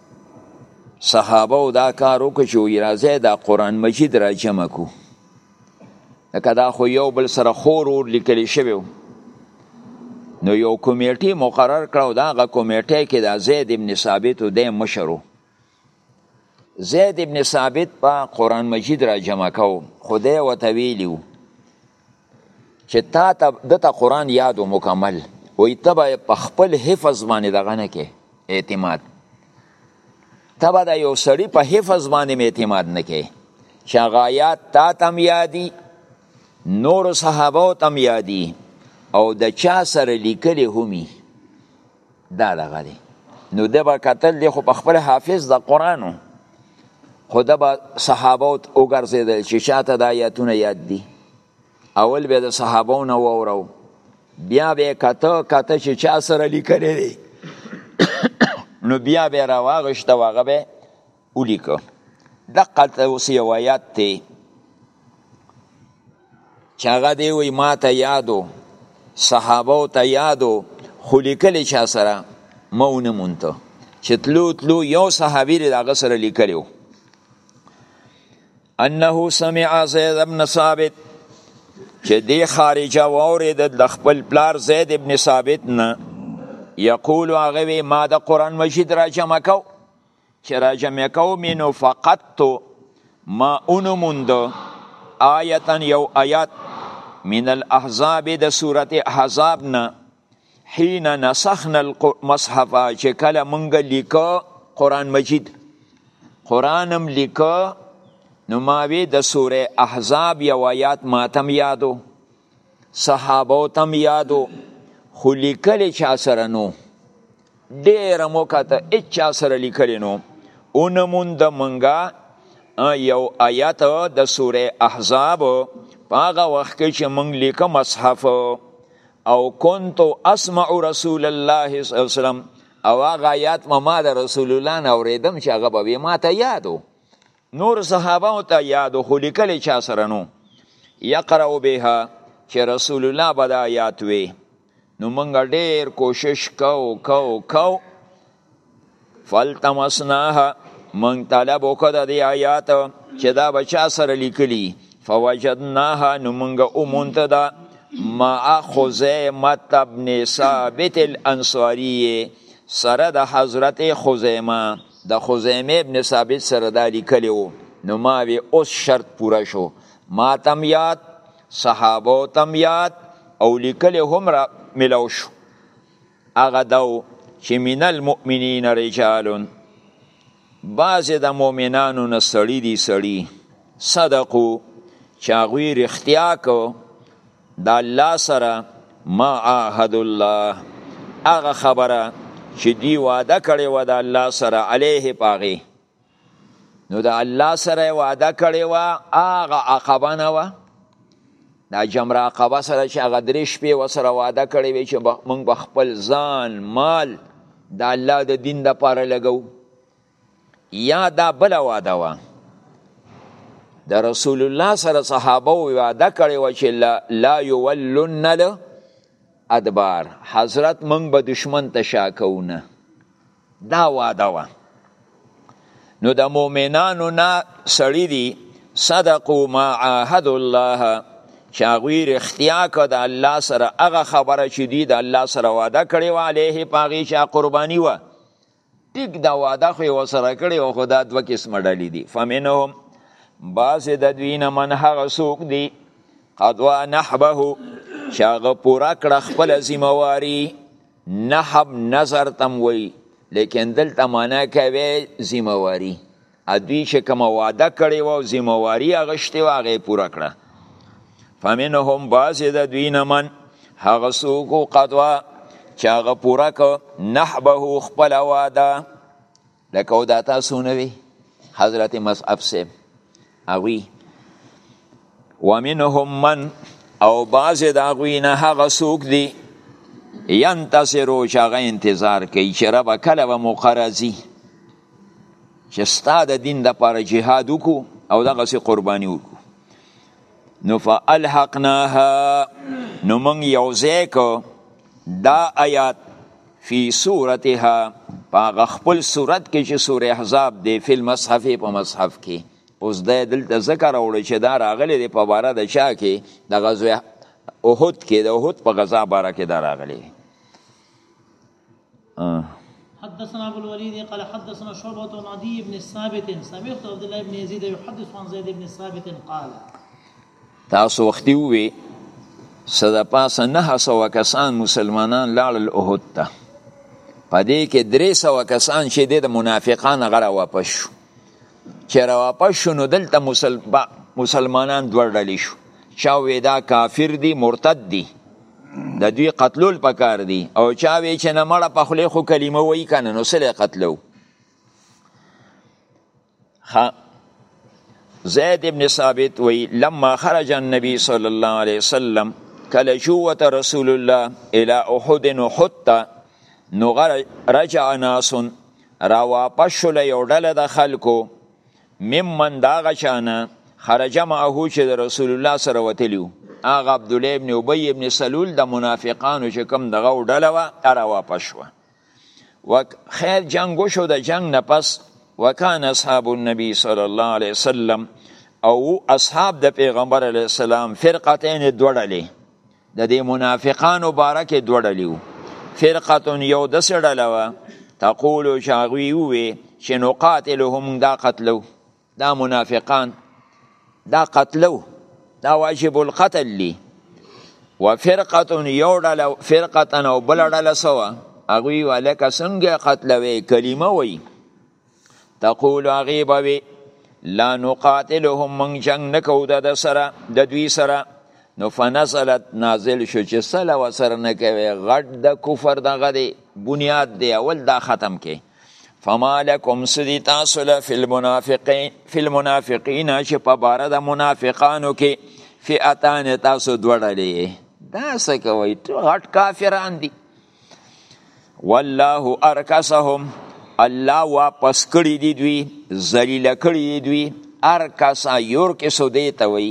صحابه او دا کار وکړو چې وی راځي دا قران مجید را جمع کو لکه دا خو یو بل سره خور ور لیکل شوی نو یو کمیټه مقرر کړو دا غ کمیټه کې دا زید ابن ثابت او د مشرو زید ابن ثابت په قران مجید را جمع کو خدای وتویلیو چې تا ته دته قرآن یادو مکمل وی تبا په خپل حفظ باندې دغه نه کې اعتماد تبا د یو سړی په حفظ باندې اعتماد نه کې چې هغه آیات تا تم یادي نور صحابه تم یادي او د چا سره لیکلي همي دا دغه دی نو د به قتل دی خو په خپل حافظ د قرانو خو د به صحابه او ګرځیدل چې شاته د آیاتونه یاد دي اول به د صحابو نه وورو بیا به کته کته چې چا سره لیکلې نو بیا به راواغشته واغه به ولیکه دقه ته اوس یو آیات دی چې هغه دی وی ما ته یادو صحابه ته یادو خو لیکلی چا سره ما ونه مونته چې تلو تلو یو صحابي دی هغه سره لیکلی و انه سمع زید بن ثابت چې دی خارجه واورید د خپل پلار زید ابن ثابت نه یقول هغه ما د قران مجید را جمع کو چې را جمع کو مې نو فقط ما اونو موند آیتا یو آیات من الاحزاب د سورت احزاب نه حين نسخنا المصحف چې کله مونږ لیکو قران مجید قرانم لیکو نو ما وی د سوره احزاب یو آیات ماتم یادو صحابو تم یادو خو لیکل چا سره نو ډیر مو کته اچا سره لیکلی نو اونموند منګه یو آیت د سوره احزاب پاغه وخت کې چې مونږ لیک مصحف او كنت اسمع رسول الله صلی الله علیه وسلم او هغه آیات ما ما د رسول الله نه اوریدم چې هغه به ما ته یادو نور صحابه ته یادو خو لیکل چا سره نو یقرأ بها چې رسول الله به د آیات وی نو مونږ ډیر کوشش کو کو کو فلتمسناها مونږ طلب وکړ د آیات چې دا بچا سره لیکلی فوجدناها نو مونږ اومونته دا ما خزیمه ابن ثابت الانصاری سره د حضرت خزیمه د خزیمه ابن ثابت سره دا لیکلی وو نو ما وی اوس شرط پوره شو ما تم یاد صحابو تم یاد او لیکل هم را ملو شو هغه داو چې من المؤمنین رجالون بعضې د مؤمنانو نه سړي دي سړي صدقو چې هغوی رښتیا کو د الله سره ما عهد الله هغه خبره چې دی واده کړی و د الله سره علیه پاغي نو د الله سره وعده کړې و هغه عقبه نه و دا جمره عقبه سره چې هغه درې شپې وسره وعده کړې وي چې موږ به خپل ځان مال د الله د دین د پاره لګو یا دا بل وعده و د رسول الله سره صحابه وعده کړې و چې لا, لا یولن له ادبار حضرت موږ به دشمن ته شاکونه دا وعده وه نو د مؤمنانو نه سړی دی صدقو ما عاهد الله چې هغوی رښتیا که د الله سره هغه خبره چې دوی د الله سره وعده کړې وه علیه په هغې چې قرباني وه ټیک دا وعده خو یې ورسره کړې وه خو دا دوه قسمه ډلې دي فمنهم بعضې د دوی نه من هغه څوک دی قضا نحبه چې هغه پوره کړه خپله ذمهواري نهب نظر تم وی لیکن دلته معنا کوي ذمہ واری ادوی چې کوم وعده کړی و او ذمہ واری اغشتي و هغه پوره کړه فمنهم بعض د دوی نه من هغه سوق قدوا چې هغه پوره ک نحبه خپل وعده لکه او دا تاسو نه وي حضرت مصعب صاحب اوی ومنهم من او بعض دا غوی نه هغه سوک دی ینتصرو چې هغه انتظار کوي چې ربه کله به مقرزي چې ستا د دین دپاره جهاد وکړو او دغسې قرباني وکړو نو فالحقناها نو موږ یو ځای کړو دا آیات فی صورتها پاغه خپل صورت کې چې سوره احزاب دی فی المصحف په مصحف کې اوس د دلته ذکر اوړي چې دا راغلی دی په باره د چا کې د غزوه احد کې د احد په غزا باره کې دا راغلی حدثنا ابو الوليد قال حدثنا شعبة عن عدي بن ثابت سمعت عبد الله بن يزيد يحدث عن زيد بن ثابت قال تاسو وختي وي صدا پاسه نه سو کسان مسلمانان لاړل احد ته پدې کې درې سو کسان چې د منافقان غره واپس شو چې راواپس شو نو دلته مسلمانان دوه ډلې شو چا وې دا کافر دي مرتد دي د دوی قتلول پکار دي او چا وې چې نه مړه په خله خو کلمه وایي کنه نو سره قتلو زید ابن ثابت وی لما خرج النبي صلی الله علیه وسلم کله جوت رسول الله الى احد نحط نو رجع ناس را واپس شو له یو ډله د خلکو ممن دا غچانه خرج معه چې د رسول الله سره وتلیو هغه عبد الله ابن ابي ابن سلول د منافقانو چې کوم دغه ډله وا را واپس شو وک خیر جنگ شو د جنگ نه پس وکانه اصحاب النبي صلی الله علیه وسلم او اصحاب د پیغمبر علیه السلام فرقتین دوړلې د دې منافقانو باره کې دوه ډلې وو فرقه یو داسې ډله وه تقولو چې هغوی ووې چې نقاتلهم موږ دا قتلو دا منافقان دا قتلو دا واجب القتل لی و فرقتون یو ډله فرقتن او بل ډله سوا هغوی ولکه څنګه قتلوي کلمه وایي تقول هغې به وي لا نقاتلهم موږ جنګ نه کوو د سره د دوی سره نو فنزلت نازل شو چې سله وسره نه کوي غټ د کفر دغه دی بنیاد دی اول دا ختم کې فما لکم سدی تاسو له فی المنافقین فی المنافقین چې په باره د منافقانو کې فئتان تاسو دوړلې دا څه کوي غټ کافران دي والله ارکسهم الله واپس کړی دی دوی ذلیل کړی دی دوی ارکسا یورکسو دی ته وی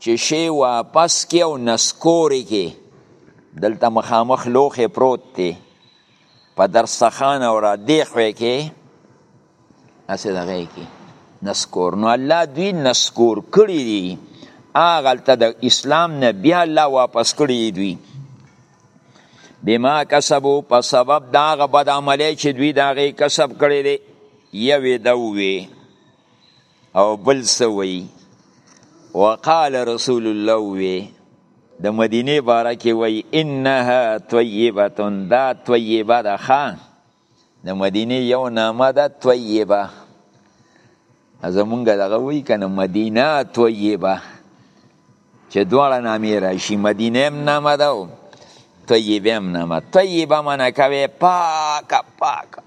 چې شی واپس کې او نسکوري کې دلته مخامخ لوخه پروت دی په درسخان او را دی خوې کې اسه دغه کې نسکور نو الله دوی نسکور کړی دی اغلته د اسلام نه بیا الله واپس کړی دوی بما کسبو په سبب دا غ بد عملی چې دوی دا غي کسب کړی دی یوې دوی او بل سوی وقال رسول الله وی د مدینه بارکه وی انها طیبه دا طیبه ده خان د مدینه یو نامه ده طیبه زمونږ دغه وی کنه مدینه طیبه چې دواړه نامې راشي مدینه هم نامه ده او طیبه هم نامه طیبه معنا کوي پاکه پاکه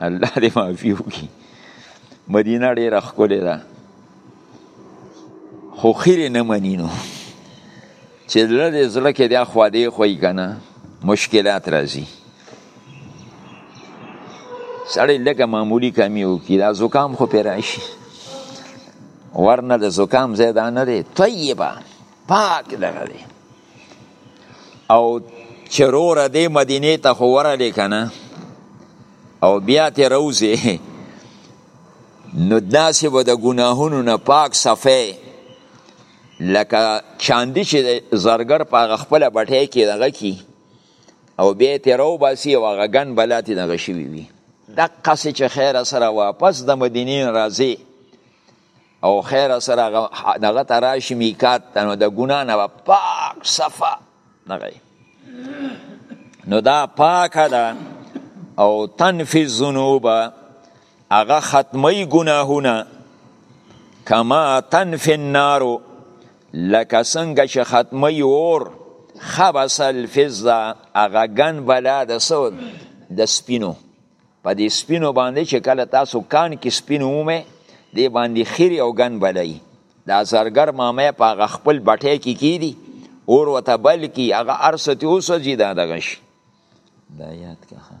الله دې معافي وکړي مدینه ډېره ښکلې ده خو خیر نه مني نو چې زړه دې زړه کې د خوا دې خوي کنه مشکلات راځي سړی لکه معمولی کمی وکړي دا زکام خو پې راشي ورنه د زکام ځای دا نه دی طیبه پاک دغه دی او چې روره دی مدینې ته خو ورغلی که نه او بیا تې روځې نو داسې به د ګناهونو نه پاک صفی لکه چاندي چې زرګر په هغه خپله بټۍ کې دغه کي او بیا یې تیره وباسي او هغه ګن به لا ترې دغه شوي وي دقسې چې خیره سره واپس د مدینې نه راځې او خیره سره هغه دغه ته راشي میکات ته نو د ګناه نه به پاک صفا دغه نو دا پاکه ده او تنفي ذنوبه هغه ختمی ګناهونه کما تنفی النار لکه څنګه چې ختمی اور خبس الفزه هغه ګن بلا د سو د سپینو په دې سپینو باندې چې کله تاسو کان کې سپینو ومه دې باندې خيري او ګن بلای دا زرګر مامه په هغه خپل بټه کې کی دي اور وته بل کی هغه ارستی اوسږي دا دغه شي دا یاد کړه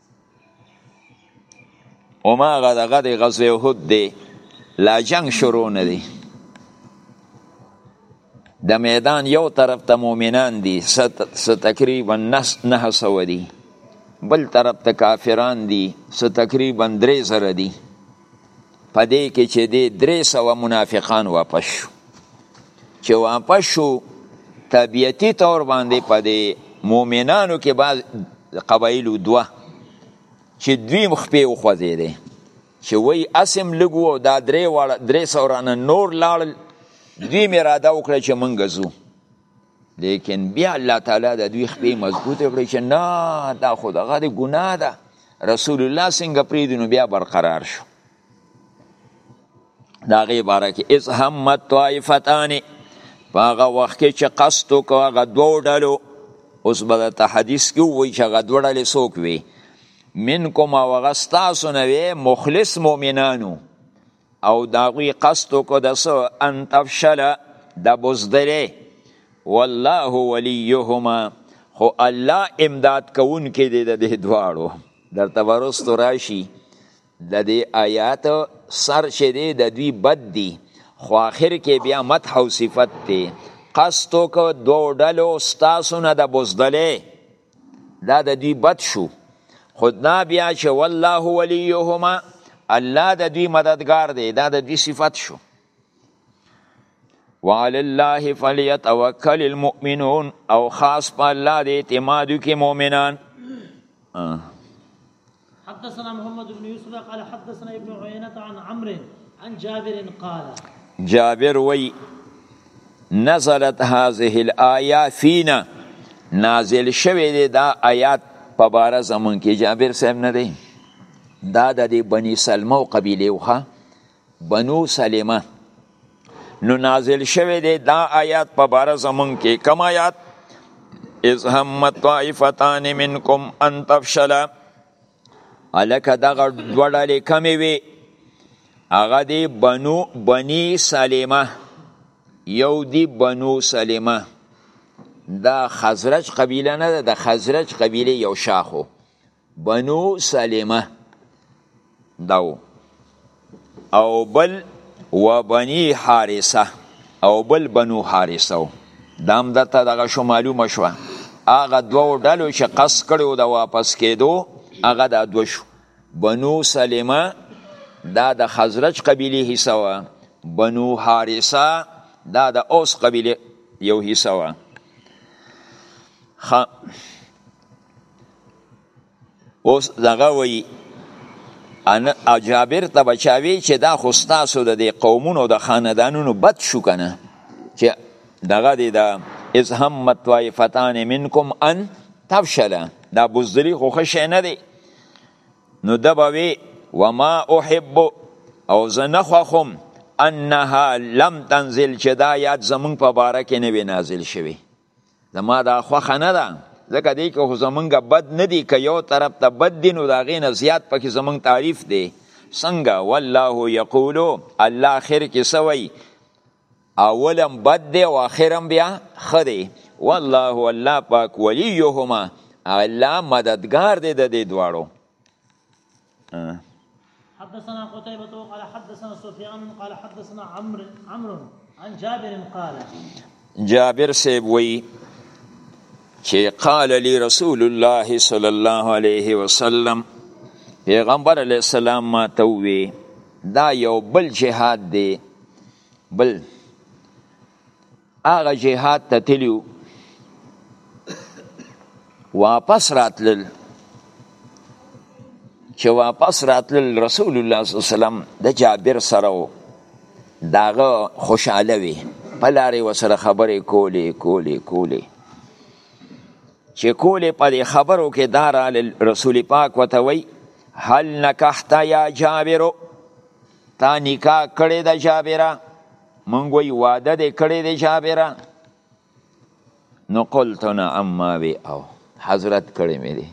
او ما هغه دغه د غزوه احد دی لا جنگ شروع نه دی د میدان یو طرف ته مؤمنان دي ست, ست تقریبا نس نه سو دي بل طرف ته کافران دي ست تقریبا درې زره دي په دې کې چې دې درې سوه منافقان واپس شو چې واپس شو طبیعتي طور باندې په دې مؤمنانو کې بعض قبایلو دوه چې دوی مخپې وخوځېدې چې وای اسم لګو او دا درې واړه درې سورانه نور لاړل دوی مې راده وکړه چې مونږ ځو لیکن بیا الله تعالی د دوی خپې مضبوط کړې چې نه دا خو دغه د ګناه ده رسول الله څنګه پریدو نو بیا برقرار شو دا غي باره کې از همت طائفتان هغه وخت کې چې قصد وکړ هغه دوه ډلو اوس به د حدیث کې وایي چې هغه دوه ډلې څوک وي منکم او هغه ستاسو نه وي مخلص مؤمنانو او دا غوی قصد کو د سو ان تفشل د بوزدلې والله وليهما خو الله امداد کوون کې دې د دې دواړو در تبرست راشي د دې آیات سر چې دې د دوی بد دي خو آخر کې بیا مدح او صفت ته قصد کو دو ډلو ستاسو نه د بوزدلې دا د دوی بد شو خو دا بیا چې والله ولیهما الله د دوی مددگار دی دا د دوی صفت شو وعلى الله فليتوكل المؤمنون او خاص په الله دې اعتماد کې مؤمنان آه. حدثنا محمد بن يوسف قال حدثنا ابن عيينة عن عمرو عن جابر قال جابر وی نزلت هذه الايه فينا نازل شوه دی دا آیات په بار زمون کې جابر صاحب نه دی دا د بني سلمو قبيله وخه بنو سلمه نو نازل شوه دی دا آیات په بار زمون کې کوم آیات اذ هم طائفتان منکم ان تفشلا الکه دغه دوړلې کمی وی هغه دی بنو بنی سلمه یو دی بنو سلمه دا خزرج قبیله نه ده د خزرج قبیله یو شاخو بنو سلمه داو او بل و بنی حارسه او بل بنو حارسه دام دته دغه شو معلومه شو هغه دوو ډلو چې قص کړو د واپس کېدو هغه د دوه شو بنو سلمه دا د خزرج قبیله حصہ و بنو حارثه دا د اوس قبیله یو حصہ و اوس دغه وی ان جابر ته بچاوي چې دا خو تاسو د دې قومونو د خاندانونو بد شو کنه چې دغه دی دا از هم طائفتان منکم ان تفشل دا بوزدلی خو خشه نه دی نو دبوي وما احب او زه نه خوښوم انها لم تنزل چې دا یاد زمونږ په باره کې نه وي نازل شوی زما دا خوخه نه ده ځکه دی که زمونږ بد نه دی که یو طرف ته بد دی نو دا غینه زیات پکې زمونږ تعریف دی څنګه والله یقول الله خیر کې سوی اولم بد دی او اخرم بیا خدی والله الله پاک ولیهما الله مددگار دی د دې دواړو حدثنا قتيبة قال حدثنا سفيان قال حدثنا عمرو عمرو عن جابر قال جابر سيب وي چې قال لي رسول الله صلى الله عليه وسلم پیغمبر علیه السلام ما ته وی دا یو بل جهاد دی بل هغه جهاد ته تللی واپس راتلل چې واپس راتلل رسول الله صلی الله علیه وسلم د جابر سره و داغه خوشاله وي په لارې وسره خبرې کولې کولې کولې چې کولې په دې خبرو کې دار رسول پاک وته وی هل نکحت یا جابر تا نکاح کړې د جابره مونږ وی واده دې کړی دی جابره نو قلت نعم ما وی او حضرت کړی مې دی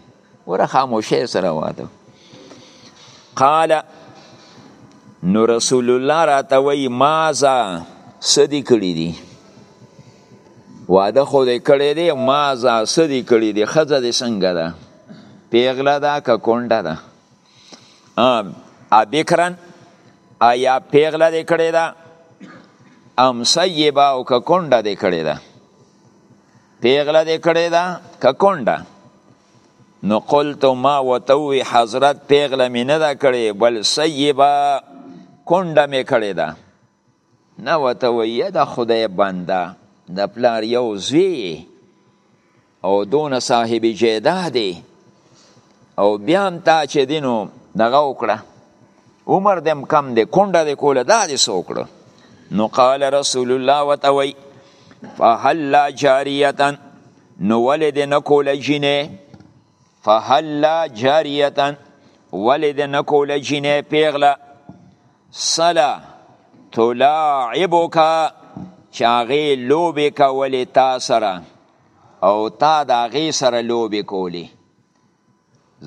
وره خاموشه سره واده قال نو رسول الله راته وی مازه سدی کړی دی واده خو دې کړی دی مازه سدی کړی دی خزه دې څنګه ده پیغله ده که کونډه ده ابکرن آیا پیغله دې کړې ده ام سیبا او که کونډه دې کړې ده پیغله دې کړې ده که کونډه نو قلت ما وتوي حضرت پیغله مې نه ده کړې بل سیبا کونډه مې کړې ده نه وته وی د خدای بنده د پلار یو زوی او دون صاحب جیده دی او بیا هم تا چې دینو دغه وکړه عمر دم کم دی کونډه دی کوله دا دې څه وکړه نو قال رسول الله وته وی فهل جاریتا نو ولې دې نه کوله جینې فهل جاریتا ولې دې نه کوله جینې پیغله سلا تلاعبک چې هغې لوبې کولې تا سره او تا د هغې سره لوبې کولې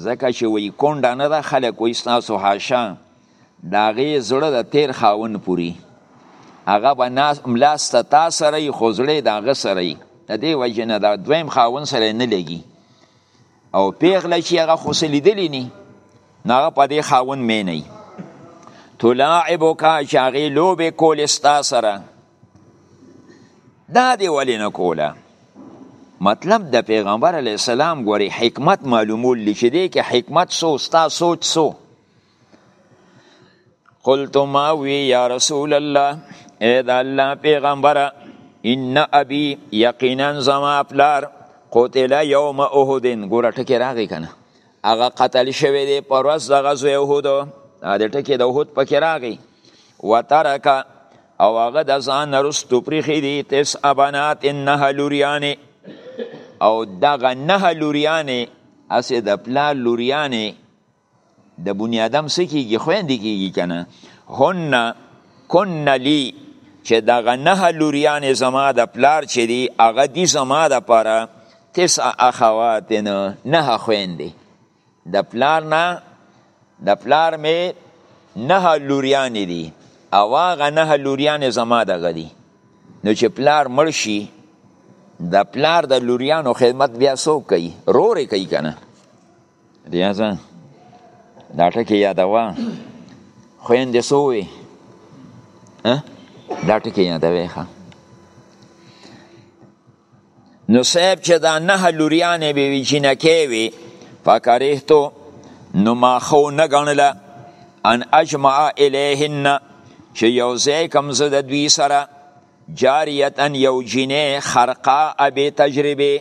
ځکه چې وی کونډه نه ده خلک وی ستاسو حاشا د هغې زړه د تیر خاون پوری هغه به ناس ملاسته تا سره خو زړه د هغه سره د دې وجې نه د دویم خاون سره نه لګي او پیغله چې هغه خو څه لیدلی نی نو هغه په دې خاوند مینی تلاعبکا چې هغې لوبې کولې ستا سره دا دې ولې نه کوله مطلب د پیغمبر علی السلام ګوري حکمت معلومول لشي دې کې حکمت سو ستا سوچ سو قلت ما وی یا رسول الله اے دا الله پیغمبر ان ابي یقینا زما پلار قتل یوم احد ګور ټکی راغی کنه هغه قتل شوی دی پر ورځ د غزوه احد دا ټکی د احد پکې راغی وترک او هغه د ځان رستو پریخي دي تس ابنات نه لوریانې او دغه نه لوریانې اسې د پلا لوریانې د بنی آدم څه کیږي خویندې کیږي کنه هن کن لی چې دغه نه لوریانې زما د پلار چې دی هغه دی زما د پاره تس اخوات نه نه خویندې د پلار نه د پلار می نه لوریانې دی او هغه نه لوریانې زما دغه دی نو چې پلار مړ شي د پلار د لوریانو خدمت بیا څوک کوي رورې کوي کنه دیازه دا ټکی یادوه خویندې څو وې دا ټکی یادوې ښه نو صاحب چې دا نه لوریانې به وي جینکې وي فکرهتو نو ما خو نه ګڼله ان اجمع الیهن چې یو ځای کم زه د دوی سره جاریتن یو جینې خرقا ابې تجربه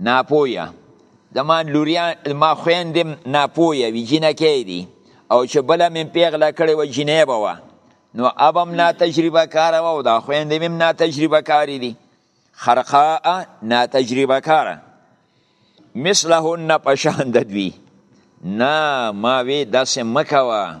ناپوهه زما لوریان ما خویندې ناپوهه وي جینکې دي او چې بله مې پیغله کړې وه جینۍ به وه نو اب هم ناتجربه کاره وه او دا خویندې مې هم ناتجربه کارې دي خرقاء ناتجربه کاره مثلهن په شان د دوی نه ما وی داسې مکوه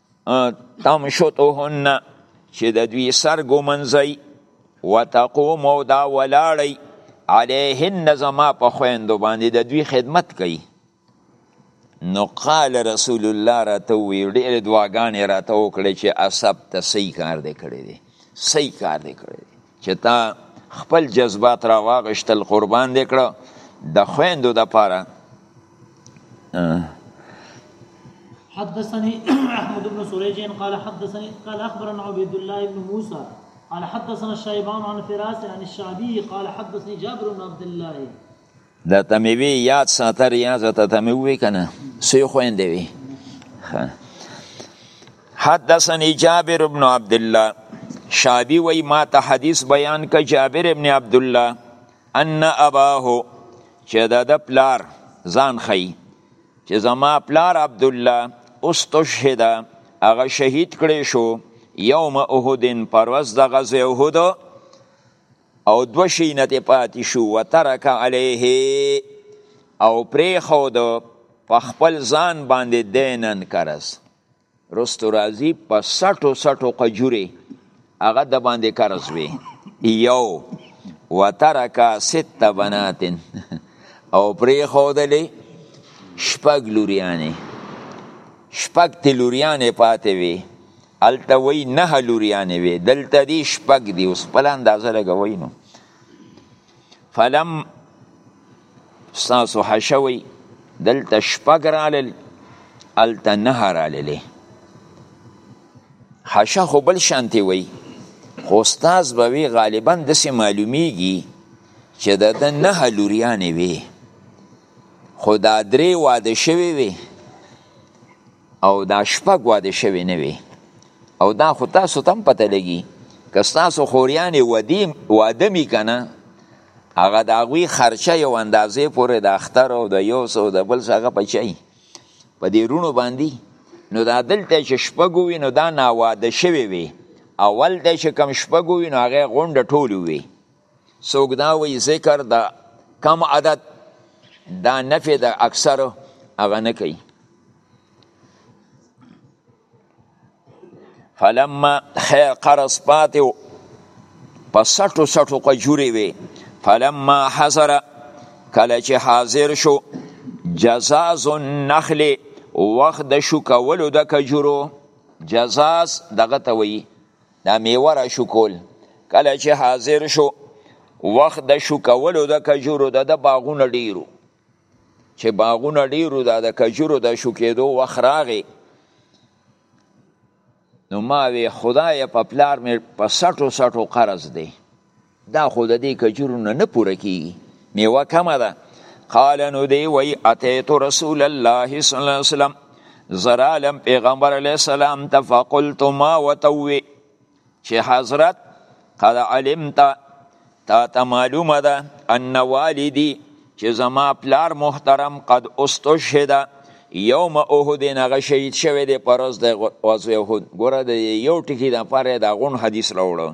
تمشطهن چې د دوی سر ګومنځي وتقوم او دا ولاړی علیهن زما په خویندو باندې د دوی خدمت کوي نو قال رسول الله راته وی ډېر دعاګانې راته وکړې چې اصب ته صحیح کار دې کړی دی صحیح کار دې کړی دی چې تا خپل جذبات را واغشتل قربان دې کړه د خويندو د پاره حدثني احمد بن سريج قال حدثني قال اخبرنا عبيد الله بن موسى قال حدثنا الشيبان عن فراس عن الشعبي قال حدثني جابر بن عبد الله دا ته مې وی یاد ساته ریاض ته ته مې وی کنه سې خويندې وی حدثني جابر بن عبد الله شابي وی ما ته حدیث بیان ک جابر ابن عبد الله ان اباه چې دا د پلار ځان خي چې زما پلار عبد الله استشهد هغه شهید کړي شو یوم احدن پروز د غزوه احد او دو شي نه پاتې شو وترک علیه او پرې خو د په خپل ځان باندې دینن کرز رستو راځي په سټو سټو قجوري هغه د باندې کرز وي یو وترک ست بناتن او پرې خو دلې شپږ لوریانې شپږ تلوریانې پاتې وي هلته وای نه لوریانې وې دلته دی شپږ دی اوس خپل اندازه لګوي نو فلم ساسو حشوي دلته شپږ رالل هلته نه راللې حشه خو بل شانتي وي خو استاذ به وی غالبا داسې معلومیږي چې د ده نه لوریانې وي خو دا درې واده شوي وي او دا شپږ واده شوی نه وي او دا خو تاسو تم پته لګي که تاسو خوریانې ودی واده می کنه هغه د هغوی خرچه یو اندازې پورې د اختر او د یو سو د بل څه هغه پچای په دې رونو باندې نو دا دلته چې شپږ وي نو دا ناواده شوی وي اول ته چې کم شپږ وي نو هغه غونډه ټول وي څوک دا وی ذکر د کم عدد دا نفی د اکثر هغه نه کوي فلما خیر قرص پاتې و په سټو سټو قجورې وې فلما حضر کله چې حاضر شو جزاز النخل وخت د شو کولو د کجورو جزاز دغه ته وایي دا میوه را شو کول کله چې حاضر شو وخت د شو کولو د کجورو د د باغونه ډیرو چې باغونه ډیرو دا د کجورو د شو کېدو وخت راغی نو ما وی خدای په پلار مې په سټو سټو قرض دی دا خو د دې کجورو نه نه پوره کیږي میوه کمه ده قال نو دی وی اتیت رسول الله صلی الله علیه وسلم زرالم پیغمبر علیه السلام ته فقلت ما وتوی چې حضرت قد علمت تا ته معلومه ده ان والدی چې زما پلار محترم قد استشهد یوم احد هغه شهید شوی دی پرز د غزوه احد ګوره د یو ټکی د پاره د غون حدیث راوړو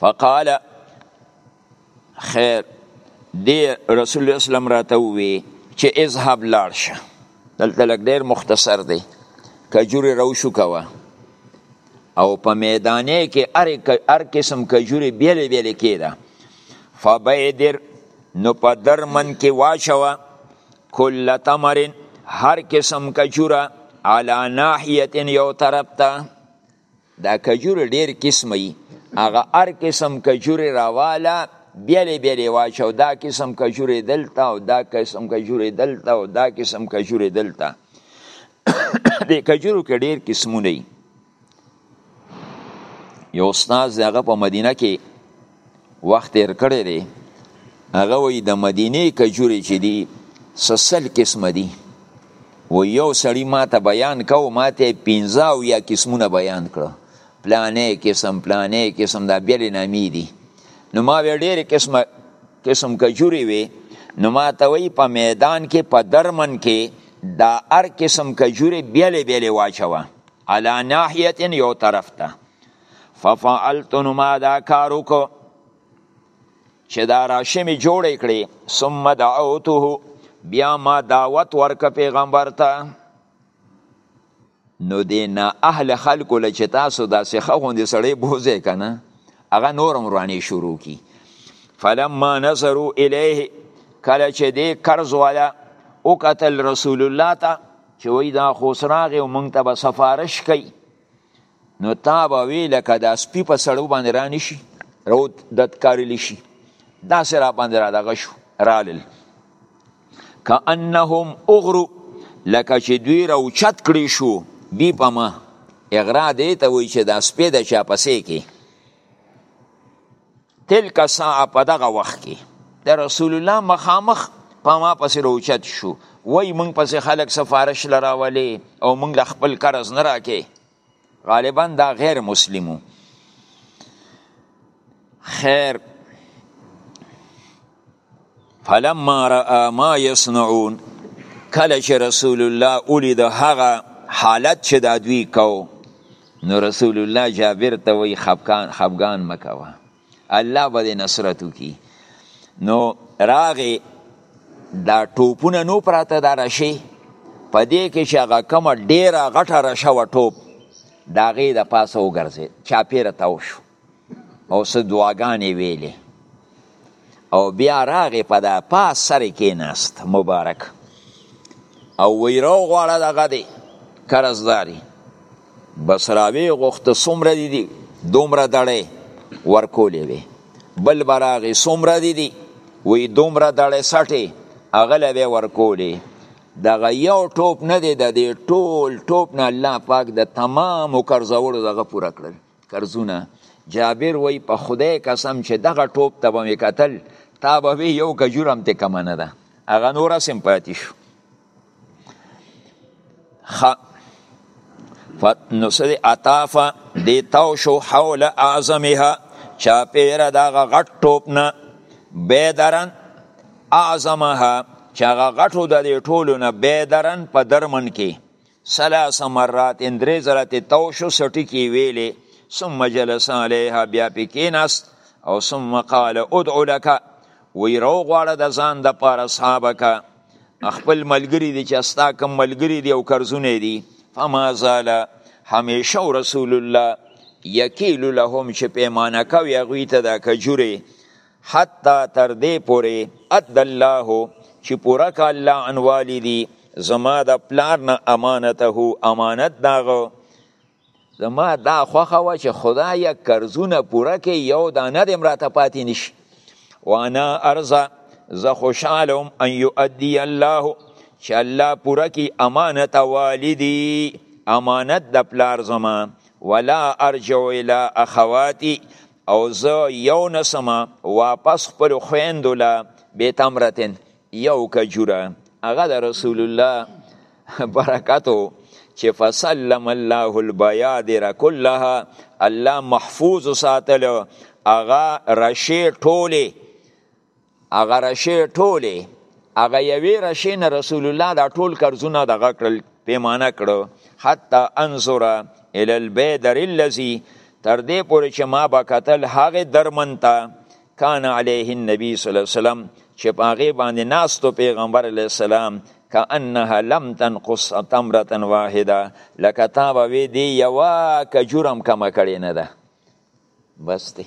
فقال خیر دی رسول الله اسلام راته وی چې اذهب لاړ شه دلته لګ ډیر مختصر دی کجوري رو شو کوه او په میدانې کې هر قسم کجوري بیلې بیلې کېده فبیدر نو په درمن کې واچوه کل تمرن هر قسم کجوره علا ناحیت یو طرف ته دا کجوره ډیر قسمه ای هغه هر قسم کجوره راواله بیلې بیلې واچو دا قسم کجوره دلته او دا قسم کجوره دلته او دا قسم کجوره دلته د کجورو کې ډیر قسمونه ای یو استاد هغه په مدینه کې وخت تیر کړی دی هغه وی د مدینه کجوري چې دی سسل قسم دی و یو سړی ما ته بیان کو ما ته 15 او یا قسمونه بیان کړو پلانې قسم پلانې قسم دا بیل نامی دی نو ما وی ډیر قسم قسم کجوري وی نو ما ته وی په میدان کې په درمن کې دا هر قسم کجوري بیل بیل واچوه علا ناحیت یو طرف ته ففعلت نو ما دا کار وکړو چې دا راشه مې جوړې کړې ثم دعوته بیا ما دعوت ورک پیغمبر ته نو دې نه اهل خلکو له چې تاسو داسې ښه غوندې سړی بوځی که نه هغه نور هم رانې شروع کی فلما نظرو الیه کله چې دې قرض والا وکتل رسول الله ته چې وای دا خوسراغ او مونږ ته به سفارش کوي نو تا به وی لکه دا سپی په سړو باندې را نشي رو دت کارلی شي دا سره باندې را دغه شو رالل کانهم اغرو لکه چې دوی راوچت کړی شو بی په ما اغرا دی ته وی چې دا سپی د چا پسې کې تلک ساعه په دغه وخت کې د رسول الله مخامخ په ما پسې روچت شو وای مونږ پسې خلک سفارش لراولې او مونږ له خپل قرض نه راکې غالبا دا غیر مسلمو خیر فلما را ما یصنعون کله چې رسول الله اولی د هغه حالت چې دا دوی کو نو رسول الله جابر ته وی خفقان خفقان مکوه الله به نصرت وکي نو راغه دا ټوپونه نو پراته دا رشي په دې کې چې هغه کومه ډیره غټه رشه و ټوپ د هغې د پاسه وګرځېد چاپېره تاو شو او څه دعاګانې ویلې او بیا راغې په دا پاس سر کې ناست مبارک او ویرو غواړه دغه دی قرضداري بس راوی غوخت سمره دی دی دومره دړې ورکولې وي بل براغي سمره دی دی وی دومره دړې سټي اغله به ورکولې دغه یو ټوپ نه دی د دې ټول ټوپ نه الله پاک د تمام قرضولو دغه پوره کړل کرزونه جابر وای په خدای قسم چې دغه ټوپ ته به مې کتل تا به وی یو کجور هم ته کمه نه ده هغه نور سم پاتې شو خ نو سره عطافه د تاو شو حول اعظمها چا پیر دغه غټ ټوپ نه بیدرن اعظمها چا غټو د ټولو نه بیدرن په درمن کې ثلاث مرات درې ځله ته تو شو سټی کې ویلې ثم جلس علیها بیا پې کیناست او ثم قال ادعو لك وی رو غواړه د ځان د پاره اصحابک خپل ملګری دي چې ستا کم ملګری دي او قرضونه دي فما زال همیشه رسول الله یکیل لهم چې پیمانه کوي هغوی ته د کجورې حتی تر دې پورې اد الله چې پوره کا الله عن والدي زما د پلار نه امانته امانت داغه زما دا خوخه و چې خدای قرضونه پوره کې یو دانه د امراته پاتې نشي وانا ارزه زه خوشحالم ان یؤدی الله چې الله پوره کی امانت والدی امانت د پلار زما ولا ارجو الى اخواتی او زه یو نسم واپس خپل خویندو لا به تمرتن یو کجوره هغه د رسول الله برکاتو چې فسلم الله البیادر كلها الله محفوظ ساتل هغه رشی ټوله هغه رشې ټولې هغه یوې رشې نه رسول الله دا ټول قرضونه دغه کړل پیمانه کړو حتی انظر الی البیدر الذی تر دې پورې چې ما به قتل هغه درمن ته کان علیه النبی صلی الله علیه وسلم چې په هغه باندې ناستو پیغمبر علیه السلام کانها لم تنقص تمره واحده لکه تا به وی دی یوا کجورم کم کړی نه ده بس دی